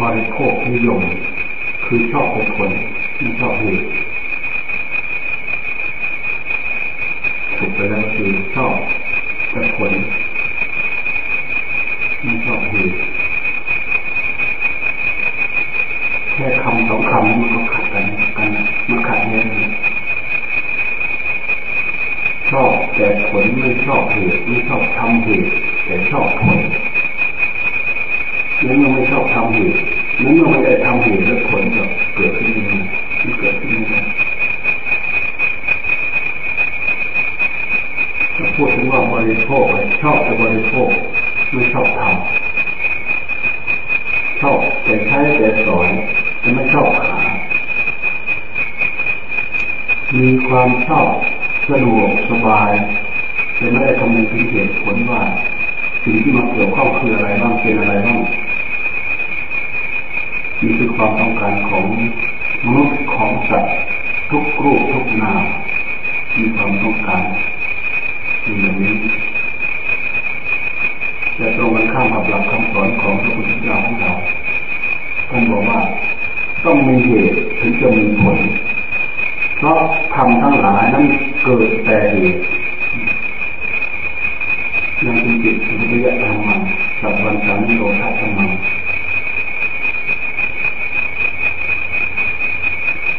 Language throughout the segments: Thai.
บริโภคนิยม คือชอบเป็นผลไม่ชอบเหตุถูกไปแล้วคือชอบแต่ผลไม่ชอบเหตุแค่คำสองคำมันก็ขัดกันกันมันขัดแย้งชอบแต่ผลไม่ชอบเหตุไม่ชอบทำเหตุแต่ชอบผลนั้นเมื่อไม่ชอบทำเหตุ นั้นเมื่อไม่ได้ทำเหตุแล้วผลจะเกิดขึ้นยังไงมันเกิดขึ้นยังไงพูดถึงว่าบริโภคชอบแต่บริโภคไม่ชอบทำชอบแต่ใช้แต่สอนแต่ไม่ชอบหามีความชอบสะดวกสบายแต่ไม่ได้คำนึงถึงเหตุผลว่าสิ่งที่มาเกี่ยวข้องคืออะไรบ้างเป็นอะไรบ้าง นี่คือความต้องการของมนุษย์ของสัตว์ทุกรูปทุกนามมีความต้องการอย่างนี้แต่ตรงกันข้ามกับหลักคำสอนของพระพุทธเจ้าของเราท่านบอกว่าต้องมีเหตุถึงจะมีผล เพราะทำทั้งหลายนั้นเกิดแต่เหตุยังเป็นจิตวิยะธรรมังสัพพัญญานิโรธาธรรมัง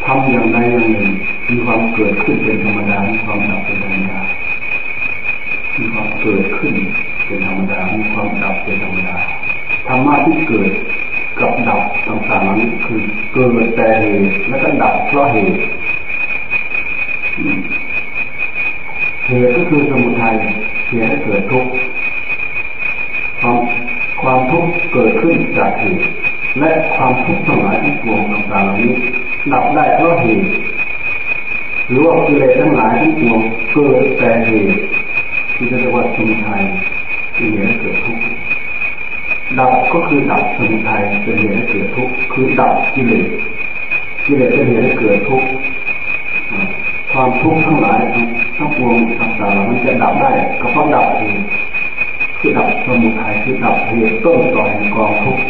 ทำอย่างใดอย่างหนึ่งมีความเกิดขึ้นเป็นธรรมดามีความดับเป็นธรรมดามีความ เกิดขึ้นเป็นธรรมดามีความดับเป็นธรรมดาธรรมะที่เกิดกับดับต่างๆนั้คือเกิดแต่เหตุแล้วก็ดับเพราะเหตุเหตุก็คือสมุทัยเหตุให้เกิดทุกข์ความความทุกข์เกิดขึ้นจากเหตุและความทุกข์ทั้งหลายที่ปวงต่างๆเหล่านี้ดับได้เพราะเหตุหรือว่ากิเลสทั้งหลายที่ปวงเกิดแต่เหตุ ที่เรียกว่าสมุทัยที่เหตุให้เกิดทุกข์ดับก็คือดับสมุทัยเป็นเหตุให้เกิดทุกข์คือดับกิเลสกิเลสเป็นเหตุให้เกิดทุกข์ความทุกข์ทั้งหลายทั้งปวงต่างๆมันจะดับได้ก็เพราะดับเหตุคือดับสมุทัยคือดับเหตุต้นต่อแห่งกองทุกข์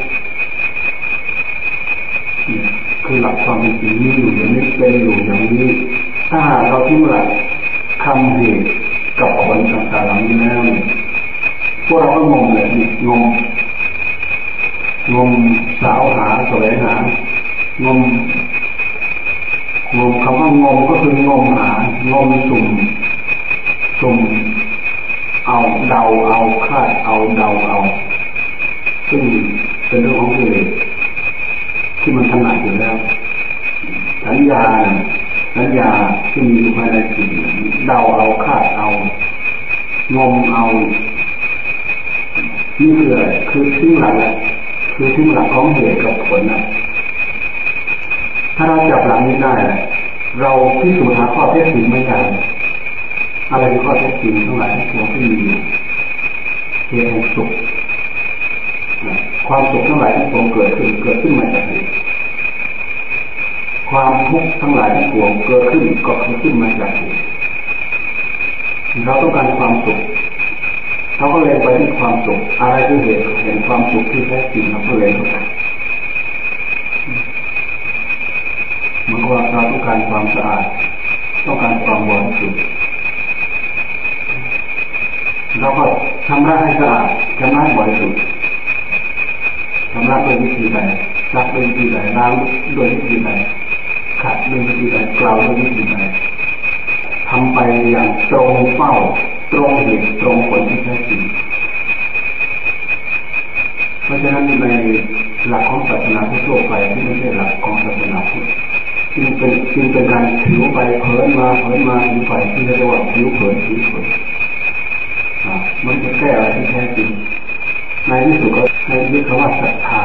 คือหลักความจริงนี้อยู่อย่างนี้เป็นอยู่อย่างนี้ถ้าหากเราทิ้งหลักคำเหตุ กับผลต่างๆเหล่านี้แล้วพวกเราก็งงเลยนี่งงงมสาวหาแสวงหางมงมคำว่างมก็คืองมหางมสุ่มสุ่มเอาเดาเอาคาดเอาเดาเอา ซึ่งเป็นเรื่องของกิเลสที่มันถนัดอยู่แล้วสัญญา สัญญาที่มีอยู่ภายในจิตเดาเอาคาดเอา งมเอานี่คืออะไรคือทิ้งหลักคือทิ้งหลักของเหตุกับผลนะถ้าเราจับหลักนี้ได้เราพิสูจน์หาข้อเท็จจริงไม่ได้อะไรคือข้อเท็จจริงทั้งหลายทั้งปวงที่มีเหตุแห่งสุขความสุขทั้งหลายที่ปวงเกิดขึ้นเกิดขึ้นมาจากเหตุ ความทุกข์ทั้งหลายที่ปวงเกิดขึ้นก็เกิดขึ้นมาจากเหตุเราต้องการความสุขเขาก็เลยไปที่ความสุขอะไรคือเหตุเห็นความสุขที่แท้จริงเราก็เลยเข้าไปเหมือนว่าเราต้องการความสะอาด ต้องการความบริสุทธิ์เราก็ทำระให้สะอาดทำระให้บริสุทธิ์ทำระโดยวิธีใดซักโดยวิธีใดล้างโดยวิธีใด ขัดโดยวิธีใดกล่าวโดยวิธีใดทำไปอย่างตรงเป้า ตรงเหตุตรงผลที่แท้จริงเพราะฉะนั้นในหลักของศาสนาทั่วไปที่ไม่ใช่หลักของศาสนาพุทธจึงเป็นจึงเป็นการผิวไปเผยมาเผยมาผิวไปที่เรียกว่าผิวเผยผิวเผยมันจะแก้อะไรที่แท้จริงในที่สุดก็ให้เรียกคำว่าศรัทธา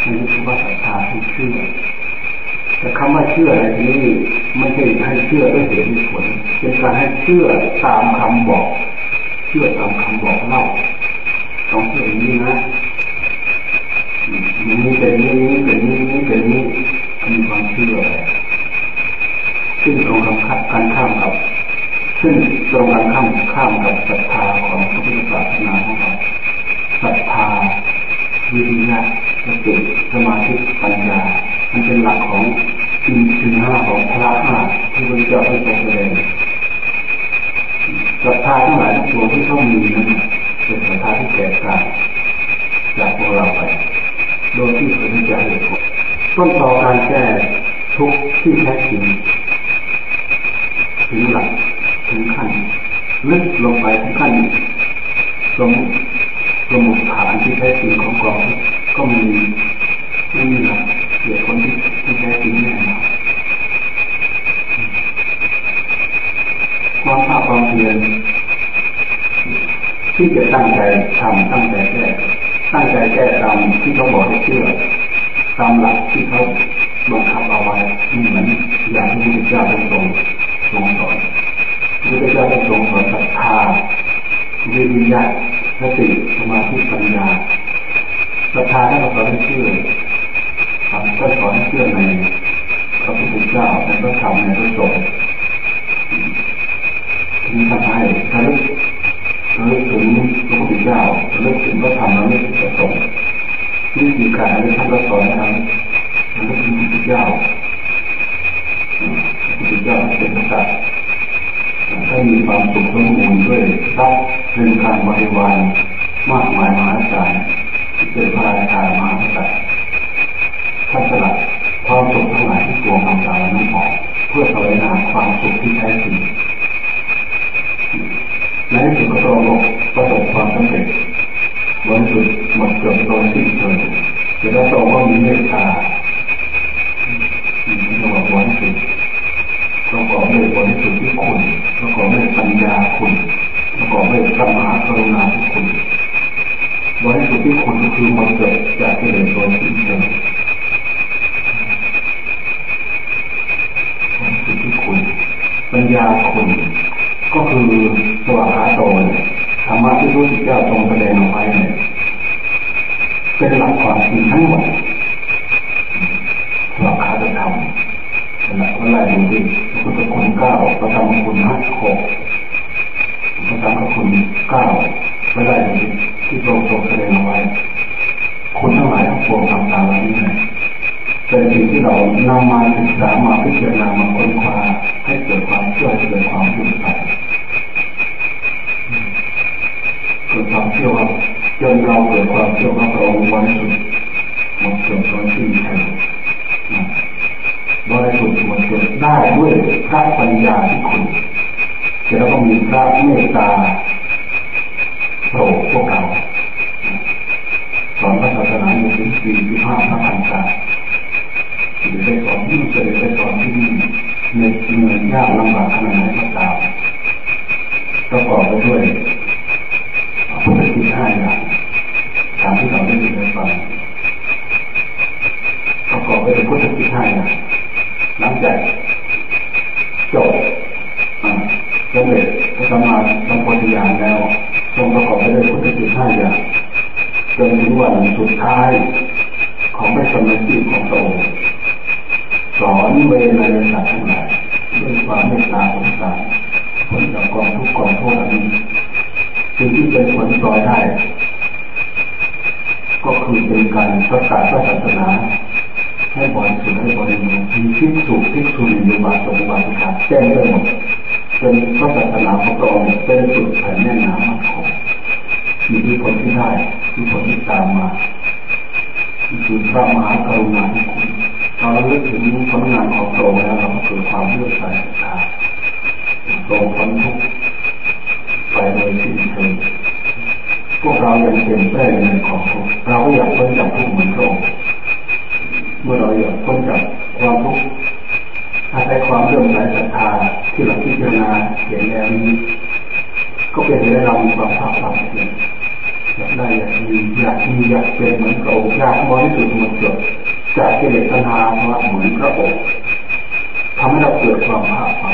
ในที่สุดว่าศรัทธาที่เชื่อ คำว่าเชื่ออะไรนี้ไม่ใช่ให้เชื่อด้วยเหตุผลเป็นการให้เชื่อตามคำบอก เชื่อตามคำบอกเล่าต้องเชื่ออย่างนี้นะนี้เป็นนี้เป็นนี้นี้เป็นนี้มีความเชื่อซึ่งตรงกันข้ามกันข้ามกับ ซึ่งตรงกันข้ามข้ามกับศรัทธาของพระพุทธศาสนาของเราศรัทธาวิริยะ สติสมาธิปัญญามันเป็นหลักของอินทรีย์ห้าของพระห้าที่พระเจ้าให้ทรงแสดงศรัทธาทั้งหลายทั้งปวงที่เขามีนั้นเป็นศรัทธาที่ แก่กล้าจากพวกเราไป โดยที่ไม่จะเหตุผลต้นต่อการแก้ทุกที่แท้จริงถึงหลักถึงขั้นลึกลงไปถึงขั้นสมสมุฐานที่แท้จริงของกมีไม่มีหลักเหตุผลที่ที่แท้จริงแน่นอนความภาคความเพียรที่จะตั้งใจทำตั้งใจแก้ตั้ งใจแก้ตามที่เขาบอกให้เชื่อตามหลักที่เขาบังคับเอาไว้เหมือนอย่างที่พระเจ้าทรงทรงทรงสอนพระเจ้าทรงสอนศรัทธาวิริยะสติสมาธิปัญญาศรัทธาท่านสอนให้เชื่อทำก็สอนให้เชื่อในพระพุทธเจ้าในพระธรรมในพระสงฆ์ที่ทำให้ระลึกระลึกถึงพระพุทธเจ้าระลึกถึงพระธรรมระลึกถึงพระสงฆ์วิธีการที่ท่านสอนนะครับระลึกถึงพระพุทธเจ้าพระพุทธเจ้าเป็นพระสัตว์ถ้ามีความสุขสมบูรณ์ด้วยทรัพย์เป็นการบริวารมากมายมหาศาลที่เป็นพระราชามหากษัตริย์ท่านสละความสุขทั้งหลายที่ตัวทำตามนั้นออกเพื่อแสวงหาความสุขที่แท้จริงในที่สุดก็ตรงประสบความสำเร็จบนสุดหมดเกือบโดยสิ้นเชิงจะได้ตรงว่ามีเมตตาที่เราบอกวันสุดประกอบด้วยบริสุทธิ์ที่คุณประกอบด้วยปัญญาคุณประกอบด้วยสมากรุณาที่คุณ บริสุดที่คุณก็คือมันเกิดจากกิเลสโดยสิ้นเชิงบริสุทธิ์ที่คุณปัญญาคุณ ก็คือตัวอาโตธรรมะที่ระพุทธเจ้าทรงแสดงออกไปเนี่ยเป็นหลักความจริงทั้งหมดหลักคาตธรรมหลักอะไรดูดิพุทธคุณเก้าประธรรมคุณห้าหกประธรรมคุณเก้าไม่ได้ดูดิ ที่ทรงทรงแสดงเอาไว้คุณทั้งหลายทั้งปวงทำตามนี้นะเป็นสิ่งที่เรานำมาศึกษามาพิจารณามาค้นคว้าให้เกิดความเชื่อให้เกิดความรู้ใสเกิดความเชื่อว่าจนเราเกิดความเชื่อว่าพระองค์บริสุทธิ์หมดจดโดยสิ้นเชิงบริสุทธิ์หมดจดได้ด้วยพระปัญญาที่คุณจะต้องมีพระเมตตาโปรดพวกเราสอนพระศาสนาอยู่ถึงสี่สิบห้าพระพันศาจะได้สอนที่จะได้สอนที่นี่ในเหนื่อยยากลำบากขนาดไหนก็ตามประกอบไปด้วยพุทธกิจห้าอย่างตามที่เราได้ยินได้ฟังประกอบไปด้วยพุทธกิจห้าอย่างหลังจากจบสำเร็จพระสัมมาสัมพุทธญาณแล้วทรงประกอบไปด้วยพุทธกิจห้าอย่างจนถึงวันสุดท้ายของพระสมณชีพของพระองค์สอนเวรในสัตว์ทั้งหลายด้วยความเมตตาสงสารผลจากกองทุกกองโทษนี้สิ่งที่เป็นผลต่อได้ ก็คือเป็นการประกาศศาสนาให้บริสุทธิ์ให้บริบูรณ์มีทิศสุทิศทุนอยู่บาสมบัติการแจ้งไปหมดเป็นพระศาสนาของพระองค์เป็นสุดแผ่นแน่นหนามากพองมีที่ผลที่ได้มีผลที่ตามมาคือพระมหากรุณาธิคุณเราเลือกถึงผลงานของพระองค์แล้วเราเกิดความเลื่อมใสศรัทธาตรงพ้นทุกข์ไปโดยสิ้นเชิงพวกเรายังเป็นแป้ในของทุกข์ เราก็อยากพ้นจากทุกข์เหมือนพระองค์เมื่อเราอยากพ้นจากความทุกข์อาศัยความเลื่อมใสศรัทธาที่เราพิจารณาเห็นแล้วนี้ก็เป็นให้เรามีความภาคความเพียรอยากได้อยากมีอยากมีอยากเป็นเหมือนพระองค์อยากบริสุทธิ์หมดจดจากกิเลสตัณหาเพราะเหมือนพระองค์ทำให้เราเกิดความภาคความ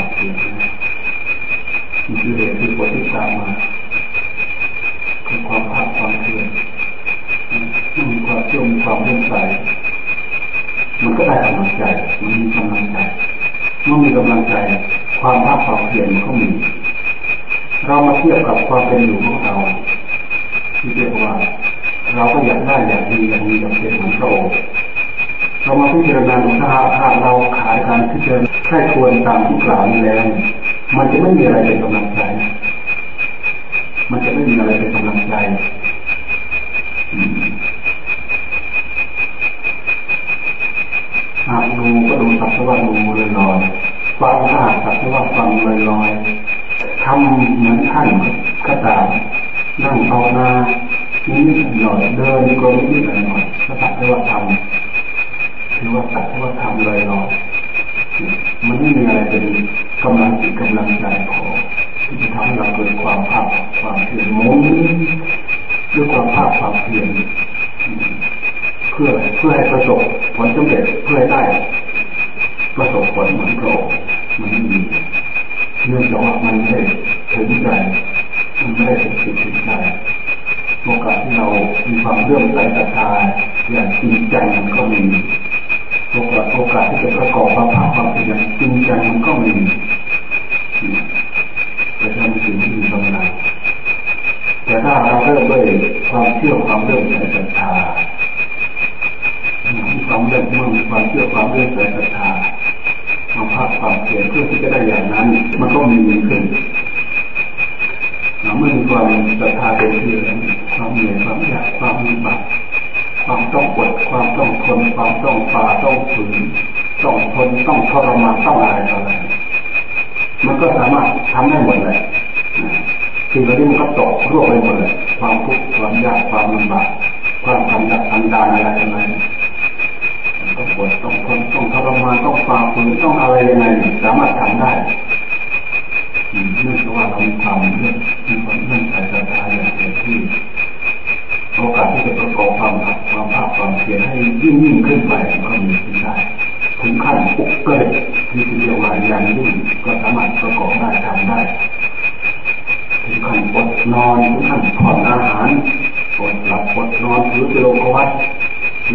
ربنا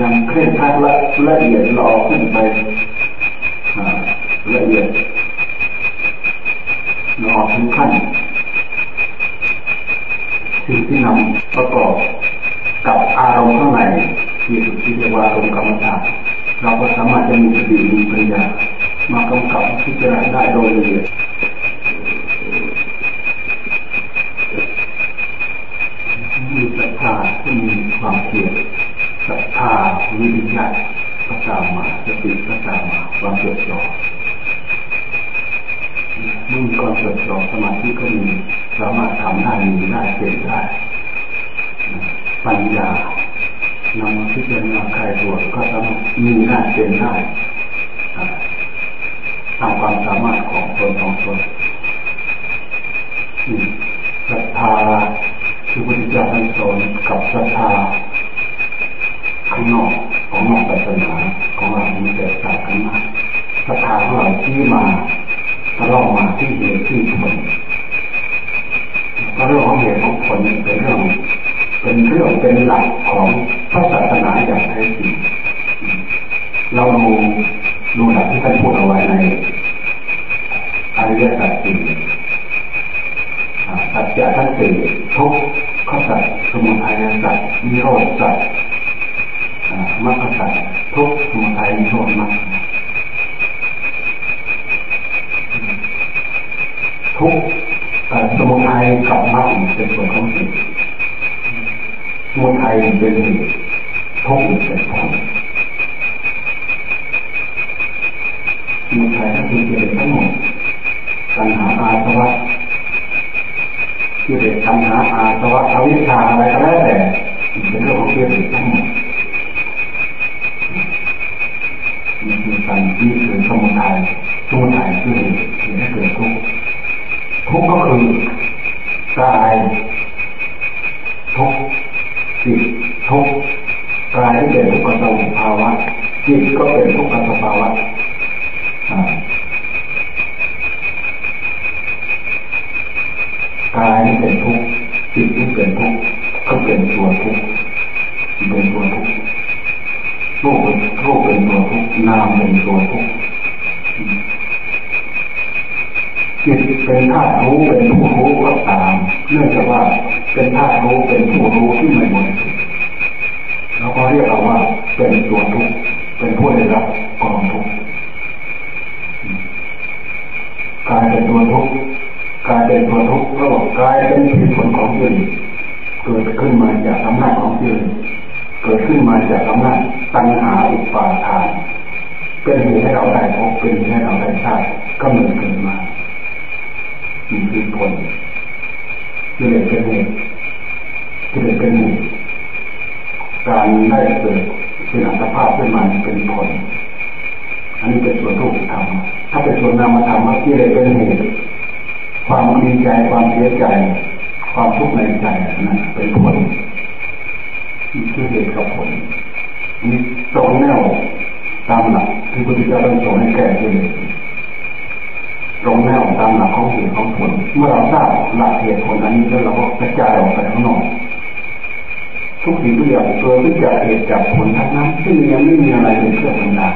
ยังเคร่งครัดละละเอียดรอขึ้นไปละเอียดรอถึงขั้นสิ่งที่นำประกอบกับอารมณ์ข้างในที่สุดที่เรียกว่าอารมณ์กรรมฐานเราก็สามารถจะมีสติมีปัญญามากำกับพิจารณาได้โดยละเอียด มีแผลคือกิเลสทั้งหมดตัณหาอาสวะกิเลสตัณหาอาสวะอวิชชาอะไรก็แล้วแต่เป็นเรื่องของเกิดทั้งหมด แนวตามหลักที่พุทธเจ้าได้สอนให้แก่กิเลสตรงแนวตามหลักของเหตุของผล เมื่อเราทราบหลักเหตุผลอันนี้แล้วเราก็กระจายออกไปข้างนอกทุกสิ่งทุกอย่างเกิดขึ้นจากเหตุจากผลทั้งนั้นซึ่งยังไม่มีอะไรเป็นเครื่องบรรดา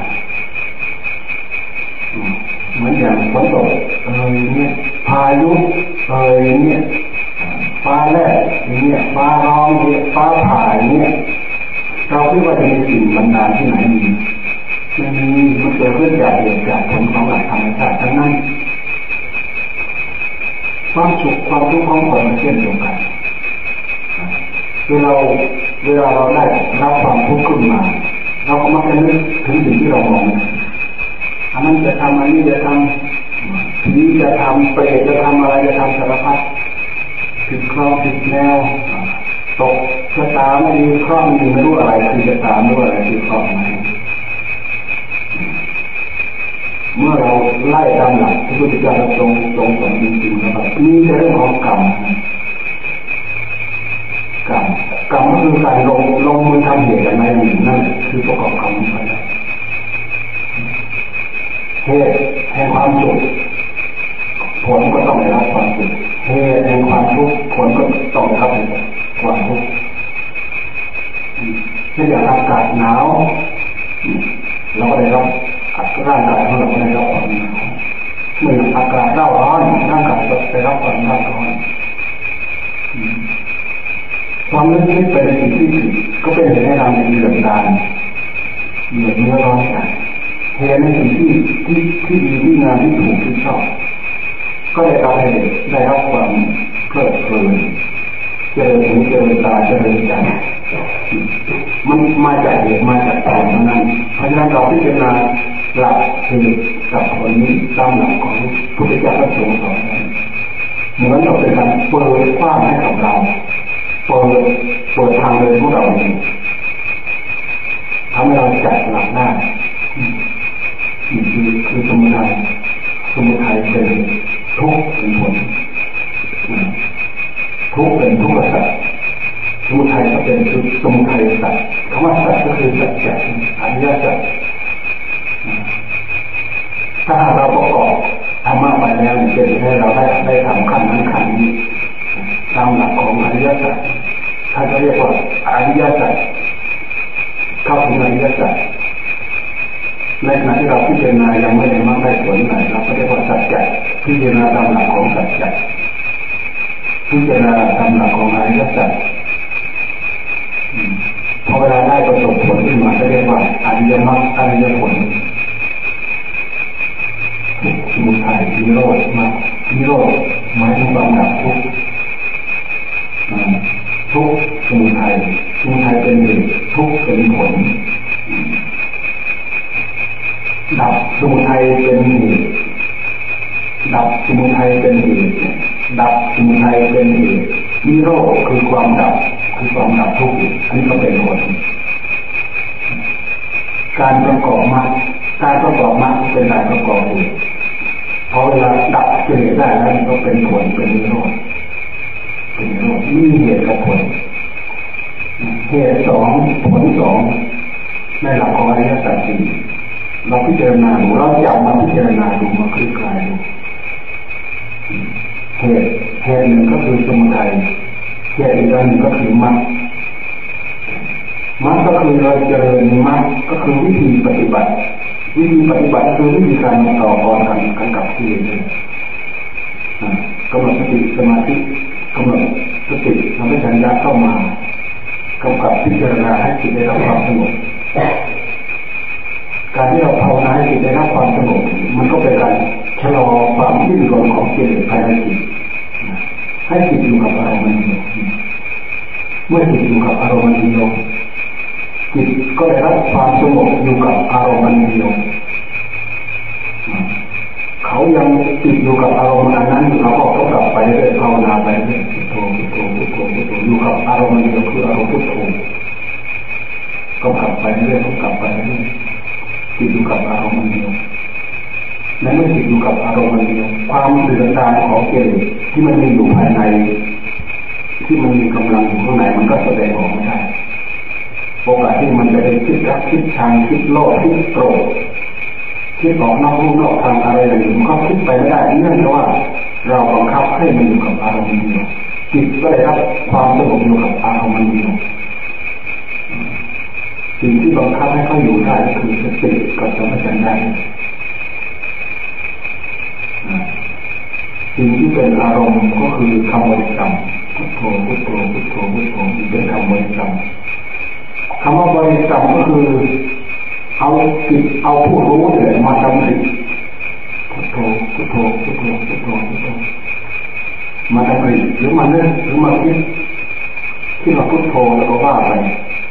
เหมือนอย่างฝนตกเออเนี่ยพายุเออเนี่ยฟ้าแรกเนี่ยฟ้าร้องเนี่ยฟ้าผ่าเนี่ย เราคิดว่าจะมีสิ่งบรรดาที่ไหนมีไม่มีมันเกิดขึ้นจากเหตุจากผลของหลักธรรมชาติทั้งนั้นความสุขความทุกข์ของคนมันเช่นเดียวกันเวลาเวลาเราได้รับความทุกข์ขึ้นมา เราก็มักจะนึกถึงสิ่งที่เรามองอันนั้นจะทำอันนี้จะทำนี้จะทำเปรตจะทำอะไรจะทำสารพัดผิดครองผิดแนวตก ชะตาไม่ดีครอบมีไม่รู้อะไรคือจะตาไม่รู้อะไรคือครอบไหมเมื่อเราไล่ตามหลักที่พุทธเจ้าทรงทรงสอนจริงๆนะครับนี่จะเรื่องของกรรมกรรมกรรมก็คือการลงลงมือทำเหตุอะไรหนึ่งนั่นคือประกอบกรรมไปเหตุแห่งความสุขผลก็ต้องได้รับความสุขเหตุแห่งความทุกข์ผลก็ต้องได้รับความทุกข์ เช่นอย่างอากาศหนาวเราก็ได้รับร่างกายของเราได้รับความหนาวเมื่ออากาศร้อนร่างกายก็ได้รับความร้อนความนึกคิดเป็นสิ่งที่ผิดก็เป็นเหตุให้เราเดือดดานเหนื่อยเมื่อร้อนใจเหตุในสิ่งที่ที่ที่ดีที่งามที่ถูกที่ชอบก็ได้รับให้ได้รับความเพลิดเพลินเจริญหูเจริญตาเจริญใจ มันมาจากเหตุมาจากตอนนั้นเพราะฉะนั้นเราพิจารณาหลักคือกับผลนี้ตามหลักของพุทธเจ้าพระสงฆ์สอนเหมือนเราเป็นการเปิดกว้างให้กับเราเปิดเปิดทางเดินของเราเองทำให้เราจัดหลักได้นี่คือคือสมุทัยสมุทัยเป็นทุกข์เป็นผลทุกข์เป็นทุกข์สัตว์สมุทัยก็เป็นสมุทัยสัตว์ ว่าสัตว์ก็คือสัจจะอริยสัจถ้าเราประกอบธรรมะไปแล้วจะให้เราได้ได้ทำขั้นนั้นขั้นนี้ตามหลักของอริยสัจท่านจะเรียกว่าอริยสัจเข้าถึงอริยสัจในขณะที่เราพิจารณายังไม่ได้มากได้ผลไหนเราก็เรียกว่าสัจจะพิจารณาตามหลักของสัจจะพิจารณาตามหลักของอริยสัจ พอเวลาได้ประสบผลขึ้นมาก็เรียกว่าอริยมรรคอริยผลสมุทัยนิโรธมรรคนิโรธหมายถึงความดับทุกข์ทุกข์สมุทัยสมุทัยเป็นเหตุทุกข์เป็นผลดับสมุทัยเป็นเหตุดับสมุทัยเป็นเหตุดับสมุทัยเป็นเหตุนิโรธคือความดับ คือความดับทุกข์อันนี้ก็เป็นผลการประกอบมรรคการประกอบมรรคเป็นการประกอบเหตุพอเวลาดับกิเลสได้แล้วก็เป็นผลเป็นนิโรธเป็นนิโรธมีเหตุกับผลเหตุสองผลสองในหลักของอริยสัจสี่เราพิจารณาดูเราจับมาพิจารณาดูมาคลี่คลายดูเหตุเหตุหนึ่งก็คือสมุทัย เหตุอีกอันหนึ่งก็คือมรรคมรรคก็คือเราเจริญมรรคก็คือวิธีปฏิบัติ วิธีปฏิบัติคือวิธีการต่อกรกันกันกับที่เองกำหนดสติสมาธิกำหนดสติทำให้สัญญาเข้ามากำกับพิจารณาให้จิตได้รับความสงบการที่เราภาวนาให้จิตได้รับความสงบมันก็เป็นการชะลอความทิ้นรนของจิตภายในจิตให้จิตอยู่กับอารมณ์ เมื่อจิตอยู่กับอารมณ์เดียวจิตก็ได้รับความสงบอยู่กับอารมณ์เดียวเขายังติดอยู่กับอารมณ์นั้นเราก็ต้องกลับไปเรื่อยภาวนาไปเรื่อยพุทโธพุทโธพุทโธพุทโธอยู่กับอารมณ์เดียวคืออารมณ์พุทโธก็กลับไปเรื่อยก็กลับไปเรื่อยติดอยู่กับอารมณ์เดียวนั้นเมื่อติดอยู่กับอารมณ์เดียวความเดือดดาลของเกลีที่มันมีอยู่ภายใน ที่มันมีกำลังอยู่ข้างในมันก็แสดงออกไม่ได้โอกาสที่มันจะได้คิดรักคิดชังคิดโลภคิดโกรธคิดออกนอกรูนอกทางอะไรอย่างนี้มันก็คิดไปไม่ได้เนื่องจากว่า เราบังคับให้มันอยู่กับอารมณ์เดียวจิตก็ได้รับความสงบอยู่กับอารมณ์เดียวสิ่งที่บังคับให้เขาอยู่ได้คือสติกับสมัชัญญะสิ่งที่เป็นอารมณ์ก็คือคำบริกรรม โธพุทโธพุทโธพุทโธเป็นคำบริกรรมคำว่าบริกรรมก็คือเอาจิตเอาผู้รู้เนี่ยมาทำสิพุทโธพุทโธพุทโธพุทโธพุทโธมาทำสิหรือมาเล่นหรือมาคิดที่เราพุทโธแล้วก็ว่าไป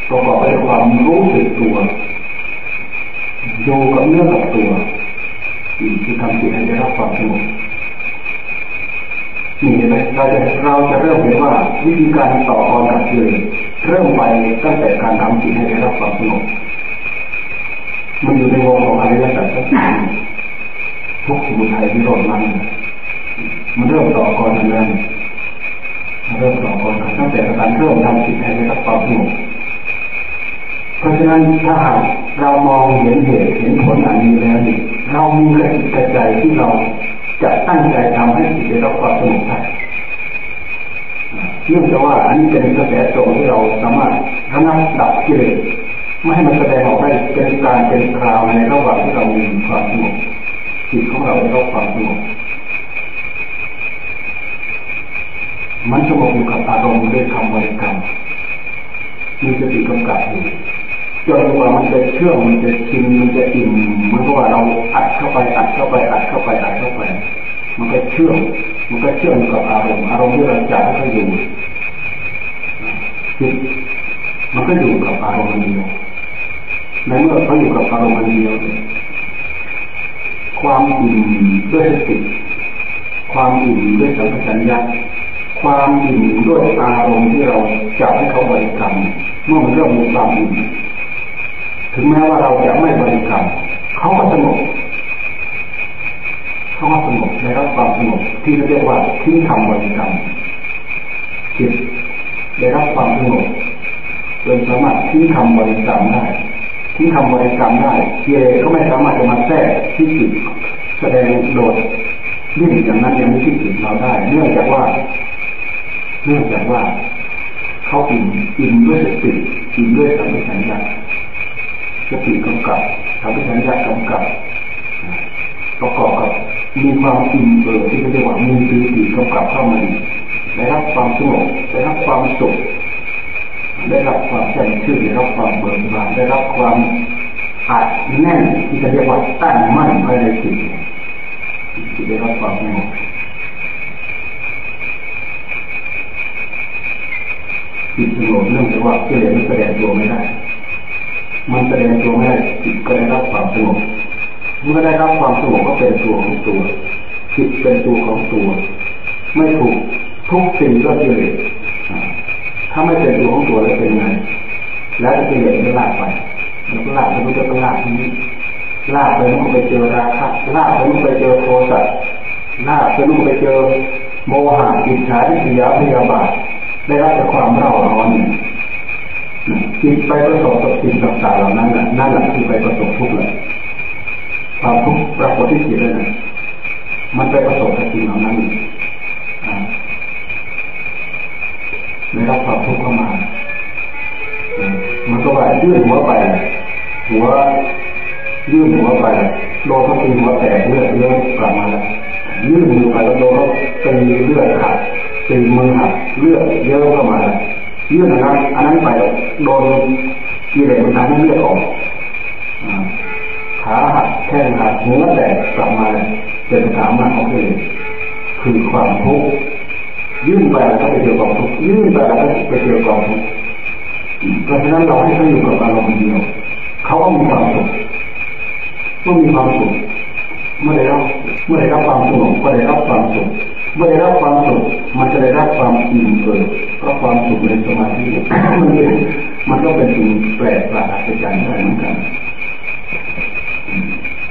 ประกอบไปด้วยความรู้สึกตัวโยกับเนื้อกับตัวที่ทำจิตให้ได้รับความสงบ นี่เห็นไหมเราจะเราจะเริ่มเห็นว่าวิธีการต่อออนกับเลยเริ่มไปตั้งแต่การทำจิตให้ได้รับความสงบมันอยู่ในวงของอริยสัจทั้งสี่ทุกสมุทัยที่โดดมันมันเริ่มต่อกรนั้นเริ่มต่อกรตั้งแต่การเริ่มทำจิตให้ได้รับความสงบเพราะฉะนั้นถ้าเรามองเห็นเหตุเห็นผลอันนี้แล้วเรามีกระใจที่เรา จะตั้งใจทำให้จิตได้รับความสงบได้เนื่องจากว่าอันนี้เป็นกระแสตรงที่เราสามารถระงับดับกิเลสไม่ให้มันแสดงออกได้เป็นการเป็นคราวในระหว่างที่เรามีความสงบจิตของเราได้รับความสงบมันสงบอยู่กับอารมณ์ด้วยคำบริกรรมมีสติกำกับอยู่ จนกว่ามันจะเชื่อมมันจะชินมันจะอิ่มมันก็ว่าเราอัดเข้าไปอัดเข้าไปอัดเข้าไปอัดเข้าไป มันก็เชื่อมมันก็เชื่อมกับอารมณ์อารมณ์ที่เราจับให้อยู่จิตมันก็อยู่กับอารมณ์เดียวในเมื่อเขาอยู่กับอารมณ์เดียวความอิ่มด้วยสติความอิ่มด้วยสัมปชัญญะความอิ่มด้วยอารมณ์ที่เราจับให้เขาบริกรรมเมื่อมันเริ่มมีความอิ่ม ถึงแม้ว่าเราจะไม่บริกรรมเขาก็สงบเขาก็สงบได้รับความสงบที่เรียกว่าทิ้งคำบริกรรมจิตได้รับความสงบจนสามารถทิ้งคำบริกรรมได้ทิ้งคำบริกรรมได้เยก็ไม่สามารถจะมาแทรกที่จิตแสดงโดดดิ้นอย่างนั้นยังไม่ที่จิตเราได้ เนื่องจากว่า เนื่องจากว่า เขาอิ่มอิ่มด้วยสติอิ่มด้วยสัมผัสัญญา สติกำกับสัมผัสัญญากำกับประกอบกับมีความอิ่มเอิบที่เรียกว่ามีสติกำกับเข้ามาได้รับความสงบได้รับความสุขได้รับความแจ่มชื่นได้รับความเบิกบานได้รับความอัดแน่นที่จะเรียกว่าตั้งมั่นภายในจิตจิตได้รับความสงบจิตสงบเนื่องจากว่ากิเลสมันแสดงตัวไม่ได้ มันแสดงตัวไม่จิตก็ได้รับความสงบเมื่อได้รับความสงบก็เป็นตัวของตัวจิตเป็นตัวของตัว ไม่ถูกทุกสิ่งก็เกิเลสถ้าไม่เป็นตัวของตัวแล้วเป็นไง แล้วจะกิเลสไม่ลากไปแล้วลากไปมันจะลากที่นี้ลากไปมันไปเจอราคะลากไปมันไปเจอโทสะลากไปมันไปเจอโมหะอิจฉาทิฏฐิยาพยาบาทได้รับจากความเร่าร้อน จิตไปประสบกับสิ่งต่างๆเหล่านั้นนั่นแหละคือไปประสบทุกข์เลยความทุกข์ปรากฏที่จิตเลยนะมันไปประสบกับสิ่งเหล่านั้นได้รับความทุกข์เข้ามา มันก็ว่ายื่นหัวไป หัวยื่นหัวไปโดนเขาตีหัวแตกเลือดเยอะกลับมาแล้วยื่นมือไปแล้วโดนเขาตีเลือดขาดตีมือหักเลือดเยอะเข้ามาแล้ว ยื่นอันนั้นอันนั้นไปโดนกิเลสมันทำให้เลือดออกขาหักแข้งหักหัวแตกกลับมาเป็นสามารถของกิเลสคือความทุกข์ยื่นไปแล้วก็ไปเกี่ยวกับทุกข์ยื่นไปแล้วก็ไปเกี่ยวกับทุกข์เพราะฉะนั้นเราให้เขาอยู่กับอารมณ์เดียวเขาก็มีความสุขเมื่อมีความสุขเมื่อได้รับเมื่อได้รับความสงบก็ได้รับความสุขเมื่อได้รับความสุขมันจะได้รับความอิ่มเอิบ เพราะความสุขในสมาธิมันเป็นมันก็เป็นสิ่งแปลกประหลาดอัศจรรย์ได้เหมือนกัน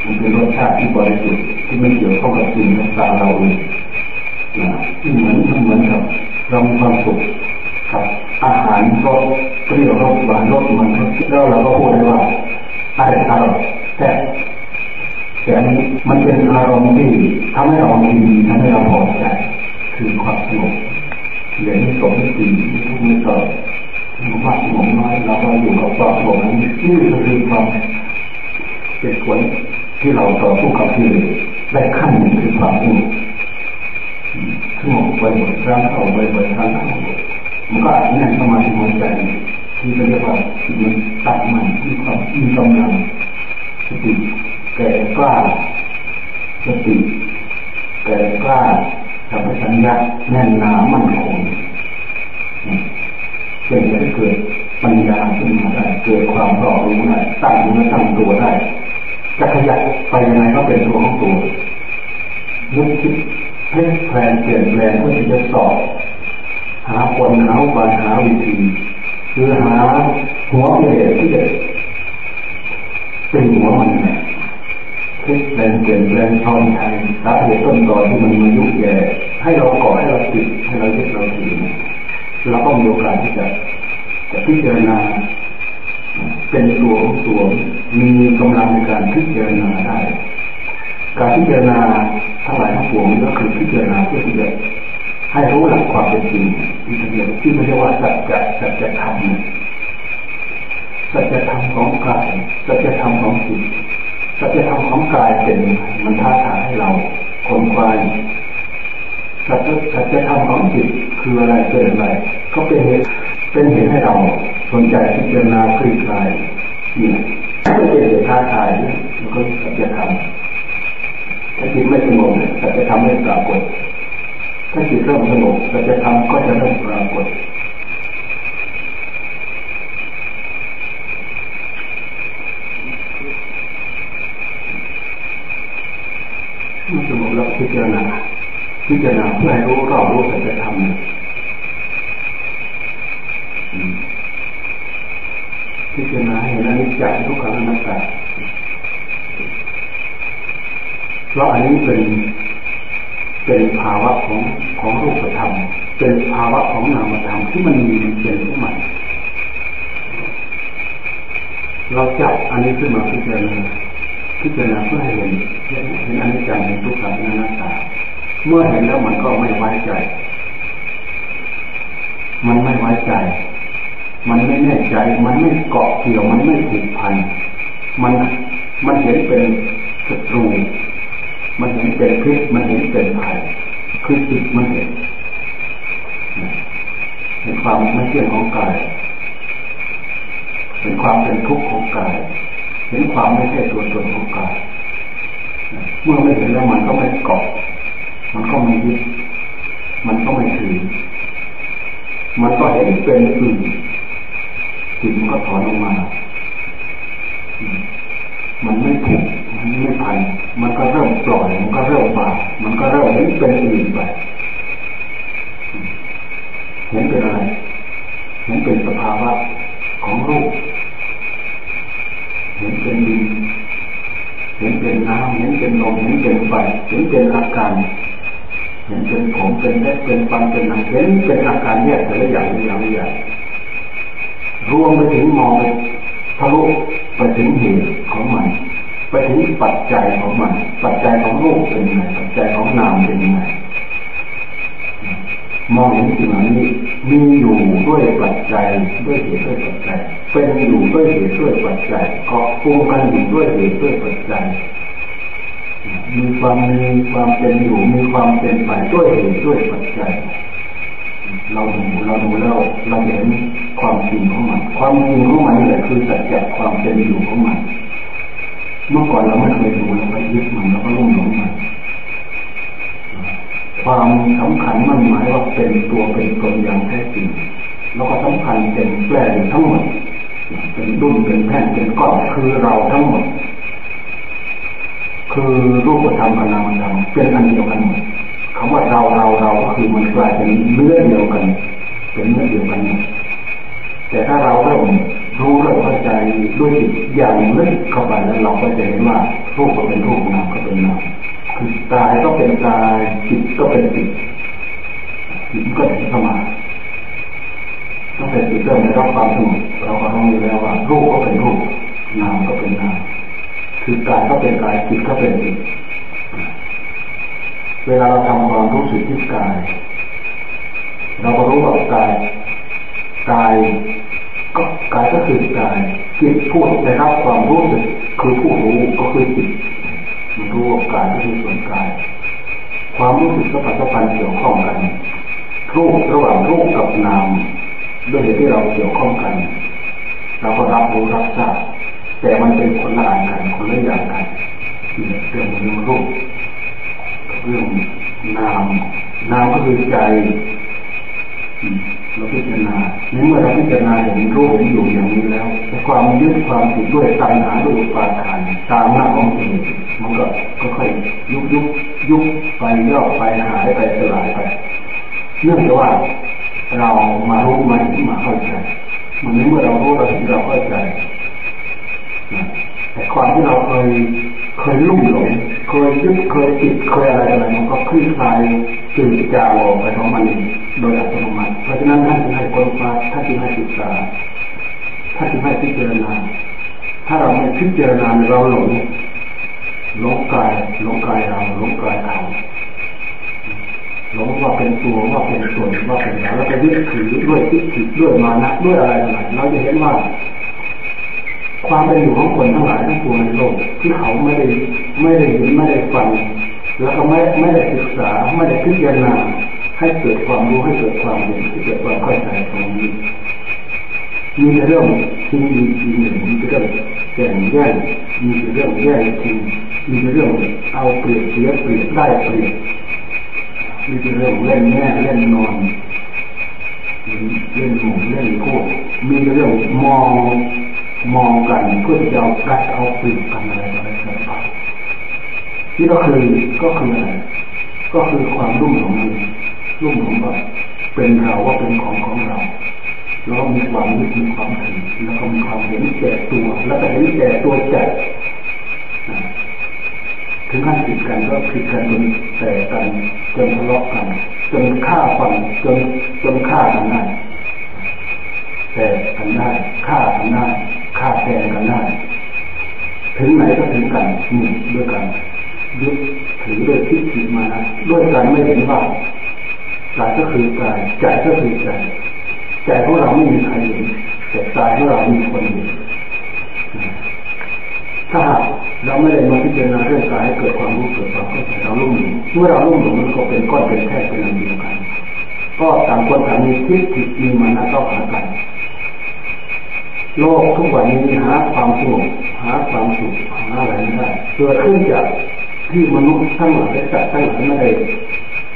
มันเป็นรสชาติที่บริสุทธิ์ที่ไม่เกี่ยวข้องกับสิ่งต่างเราเองที่เหมือนเหมือนกับเรามีความสุขกับอาหารรสเปรี้ยวรสหวานรสมันแล้วเราก็พูดได้ว่าอร่อยอร่อยแต่แต่มันเป็นอารมณ์ที่ทำให้เราดีทำให้เราพอใจคือความสงบ อย่างนี้สมตีทุกไม่ต่อมากสงบน้อยเราก็อยู่กับความสงบนั้นนี่คือความเป็นผลที่เราต่อสู้กับที่ได้ขั้นหนึ่งคือความสงบสงบไปหมดร่างเอาไปหมดร่างเอามันก็แน่นสมาธิหัวใจที่เรียกว่ามันตัดมันมีความมีกำลังสติแก่กล้าสติแก่กล้า สัมปชัญญะแน่นหนามั่นคงเป็นจะเกิดปัญญาขึ้นมาได้เกิดความรอบรู้ได้ตั้งเนื้อตั้งตัวได้จะขยับไปยังไงก็เป็นตัวของตัวนึกคิดเพลิดเพลินเปลี่ยนแปลงเพื่อที่จะสอบ หาคนหาบายหาวิธีคือหาหัวเกิดที่จะเป็นหัวมันเนี่ย คิดแปลงเปลี่ยนแปลงทอนไทยสาเหตุต้นตอที่มันมายุ่แย่ให้เราก่อให้เราติดให้เรายึดเราถือเราก็มีโอกาสที่จะจะพิจารณาเป็นตัวของตัวมีกำลังในการพิจารณาได้ การพิจารณาทั้งหลายทั้งปวงก็คือพิจารณาเพื่อที่จะให้รู้หลักความเป็นจริงที่เรียกที่เรียกว่าสัจจะสัจธรรมสัจธรรมของกายสัจธรรมของจิต สัจธรรมของกายเป็นมันท้าทายให้เราคนควายสัจสัจธรรมของจิตคืออะไรเป็นอะไรก็เป็นเหตุเป็นเหตุให้เราสนใจพิจารณาคลี่คลายนี่ไม่เป็นเหตุท้าทายแล้วก็สัจธรรมถ้าจิตไม่สงบสัจธรรมไม่ปรากฏถ้าจิตเริ่มสงบสัจธรรมก็จะเริ่มปรากฏเมื่อสงบแล้วพิจารณา พิจารณาเพื่อให้รู้รอบรู้สัจธรรมพิจารณาเห็นอนิจจังทุกขังอนัตตาเพราะอันนี้เป็นเป็นภาวะของของรูปธรรม เป็นภาวะของนามธรรมที่มันมีเป็นของมันเราจับอันนี้ขึ้นมาพิจารณาพิจารณาเพื่อให้เห็นเห็นอนิจจังเห็นทุกขังอนัตตา เมื่อเห็นแล้วมันก็ไม่ไว้ใจ มันไม่ไว้ใจ มันไม่แน่ใจ มันไม่เกาะเกี่ยว มันไม่ผูกพัน มัน มันเห็นเป็นศัตรู มันเห็นเป็นพิษมันเห็นเป็นภัย คือจิตมันเห็นเห็นความไม่เที่ยงของกายเห็นความเป็นทุกข์ของกาย เห็นความไม่ใช่ตัวตนของกาย เมื่อไม่เห็นแล้วมันก็ไม่เกาะ มันก็ไม่ยึดมันก็ไม่ถือ มันก็เห็นเป็นอื่นจิตมันก็ถอนออกมา มันไม่ผูกมันไม่พัน มันก็เริ่มปล่อย มันก็เริ่มบามันก็เริ่มเห็นเป็นอื่นไป เห็นเป็นอะไร เห็นเป็นสภาวะของรูป เห็นเป็นดิน เห็นเป็นน้ำเห็นเป็นลม เห็นเป็นไฟ เห็นเป็นอาการ เห็นเป็นผมเป็นเล็เป็นฟันเป็นหนังเห็นเป็นอาการแยกแต่ละอย่างอย่างอย่างรวมไปถึงมองไปทะลุไปถึงเหตุของมันไปถึงปัจจัยของมัน ปัจจัยของรูปเป็นยังไงปัจจัยของนามเป็นยังไงมองเห็นสิ่งเหล่านี้มีอยู่ด้วยปัจจัยด้วยเหตุด้วยปัจจัยเป็นอยู่ด้วยเหตุด้วยปัจจัยเกาะปูกันอยู่ด้วยเหตุด้วยปัจจัย มีความมีความเป็นอยู่มีความเป็นไปด้วยเหตุด้วยปัจจัยเราดูเราดูแล้วเราเห็นความจริงของมัน ความจริงของมันนี่แหละคือสัจจะความเป็นอยู่ของมันเมื่อก่อนเราไม่เคยดูเราก็ยึดมันเราก็ลุ่มหลงมันความสำคัญมันหมายว่าเป็นตัวเป็นตนอย่างแท้จริงแล้วก็สำคัญเป็นแปรทั้งหมดเป็นดุนเป็นแผ่นเป็นก้อนคือเราทั้งหมด คือรูปธรรมกับนามธรรมเป็นอันเดียวกันหมดคำว่าเราเราเราก็คือมันกลายเป็นเนื้อเดียวกัน เป็นเนื้อเดียวกันหมดแต่ถ้าเราเริ่มรู้เริ่มเข้าใจด้วยจิตอย่างลึกเข้าไปแล้วเราก็จะเห็นว่ารูปก็เป็นรูปนามก็เป็นนามคือกายก็เป็นกายจิตก็เป็นจิตจิตก็เป็นสมาตั้งแต่จิตเริ่มได้รับความสงบเราก็ต้องรู้แล้วว่ารูปก็เป็นรูปนามก็เป็นนาม คือกายก็เป็นกายจิตก็เป็นจิตเวลาเราทำความรู้สึกที่กาย เราก็รู้ว่ากายกายก็กายก็คือกายจิตพูดได้รับความรู้สึกคือผู้รู้ก็คือจิตมันรู้ว่ากายก็คือส่วนกาย ความรู้สึกสัมผัสสัมพันธ์เกี่ยวข้องกันรูประหว่างรูปกับนามด้วยเหตุที่เราเกี่ยวข้องกันเราก็รับรู้รับทราบ แต่มันเป็นคนละอันกันคนละอย่างกันเรื่องเรื่องรูปเรื่องนามนามก็คือใจเราพิจารณาในเมื่อเราพิจารณาเห็นรูปเห็นอยู่อย่างนี้แล้วความยึดความติดด้วยตัณหาด้วยปาทานตามหน้าของตัวมันก็ก็ค่อยยุบยุบยุบไปย่อไปหายไปสลายไปเนื่องจากว่าเรามารู้มาเห็นมาเข้าใจมันเมื่อเรารู้เราเห็นเราเข้าใจ ความที่เราเคยเคยลุ่มหลงเคยยึดเคยติดเคยอะไรอะไรมันก็คลี่คลายจืดจางออกไปของมันโดยอัตโนมัติเพราะฉะนั้นท่านจึงให้คนฟังท่านจึงให้ศึกษาท่านจึงให้พิจารณาถ้าเราไม่พิจารณาเราหลงหลงกายหลงกายเราหลงกายเขาหลงว่าเป็นตัวว่าเป็นตนว่าเป็นเราแล้วก็ยึดถือด้วยทิฏฐิด้วยมานะด้วยอะไรต่างๆเราจะเห็นว่า ความเป็นอยู่ของคนทั้งหลายทั้งปวงในโลกที่เขาไม่ได้ไม่ได้เห็นไม่ได้ฟังแล้วก็ไม่ไม่ได้ศึกษาไม่ได้พิจารณาให้เกิดความรู้ให้เกิดความเห็นให้เกิดความเข้าใจตรงนี้มีเรื่องจริงมีจริงหนึ่งมีเรื่องแข่งแย่งมีเรื่องแย่งจริงมีเรื่องเอาเปรียบเสียเปรียบได้เปรียบมีเรื่องเล่นแง่เล่นนอนเล่นหมูเล่นโคมีเรื่องมอง มองกันเพื่อจะเอากัดเอาปรียบกันอะไรอะไรต่างๆที่ก็คือก็คืออะไรก็คือความรุ่มหลงนี่รุ่มหลงว่าเป็นเราว่าเป็นของของเราแล้วมีความยึดมีความถือแล้วก็มีความเห็นแก่ตัว แล้วก็เห็นแก่ตัวจัดถึงขั้นผิดกันก็ผิดกันจนแต่กันจนทะเลาะกันจนฆ่าฟันจนจนฆ่ากันได้แต่กันได้ฆ่ากันได้ ฆ่าแทนกันได้ถึงไหนก็ถึงกันนี่ด้วยกันยึดถือด้วยทิฏฐิมานะด้วยการไม่เห็นว่ากายก็คือกายใจก็คือใจใจของเราไม่มีใครเห็นแต่กายของเรามีคนเห็นถ้าหากเราไม่ได้มาพิจารณาเรื่องกายให้เกิดความรู้เกิดความเข้าใจเราลุ่มหลงเมื่อเราลุ่มหลงมันก็เป็นก้อนเป็นแท่เป็นอันเดียวกัน ก็ต่างคนต่างมีทิฏฐิมีมานะต้องหากัน โลกทุกวันนี้หาความสงบหาความสุขหาอะไรไม่ได้เกิดขึ้นจากที่มนุษย์ทั้งหลายสัตว์ทั้งหลายไม่ได้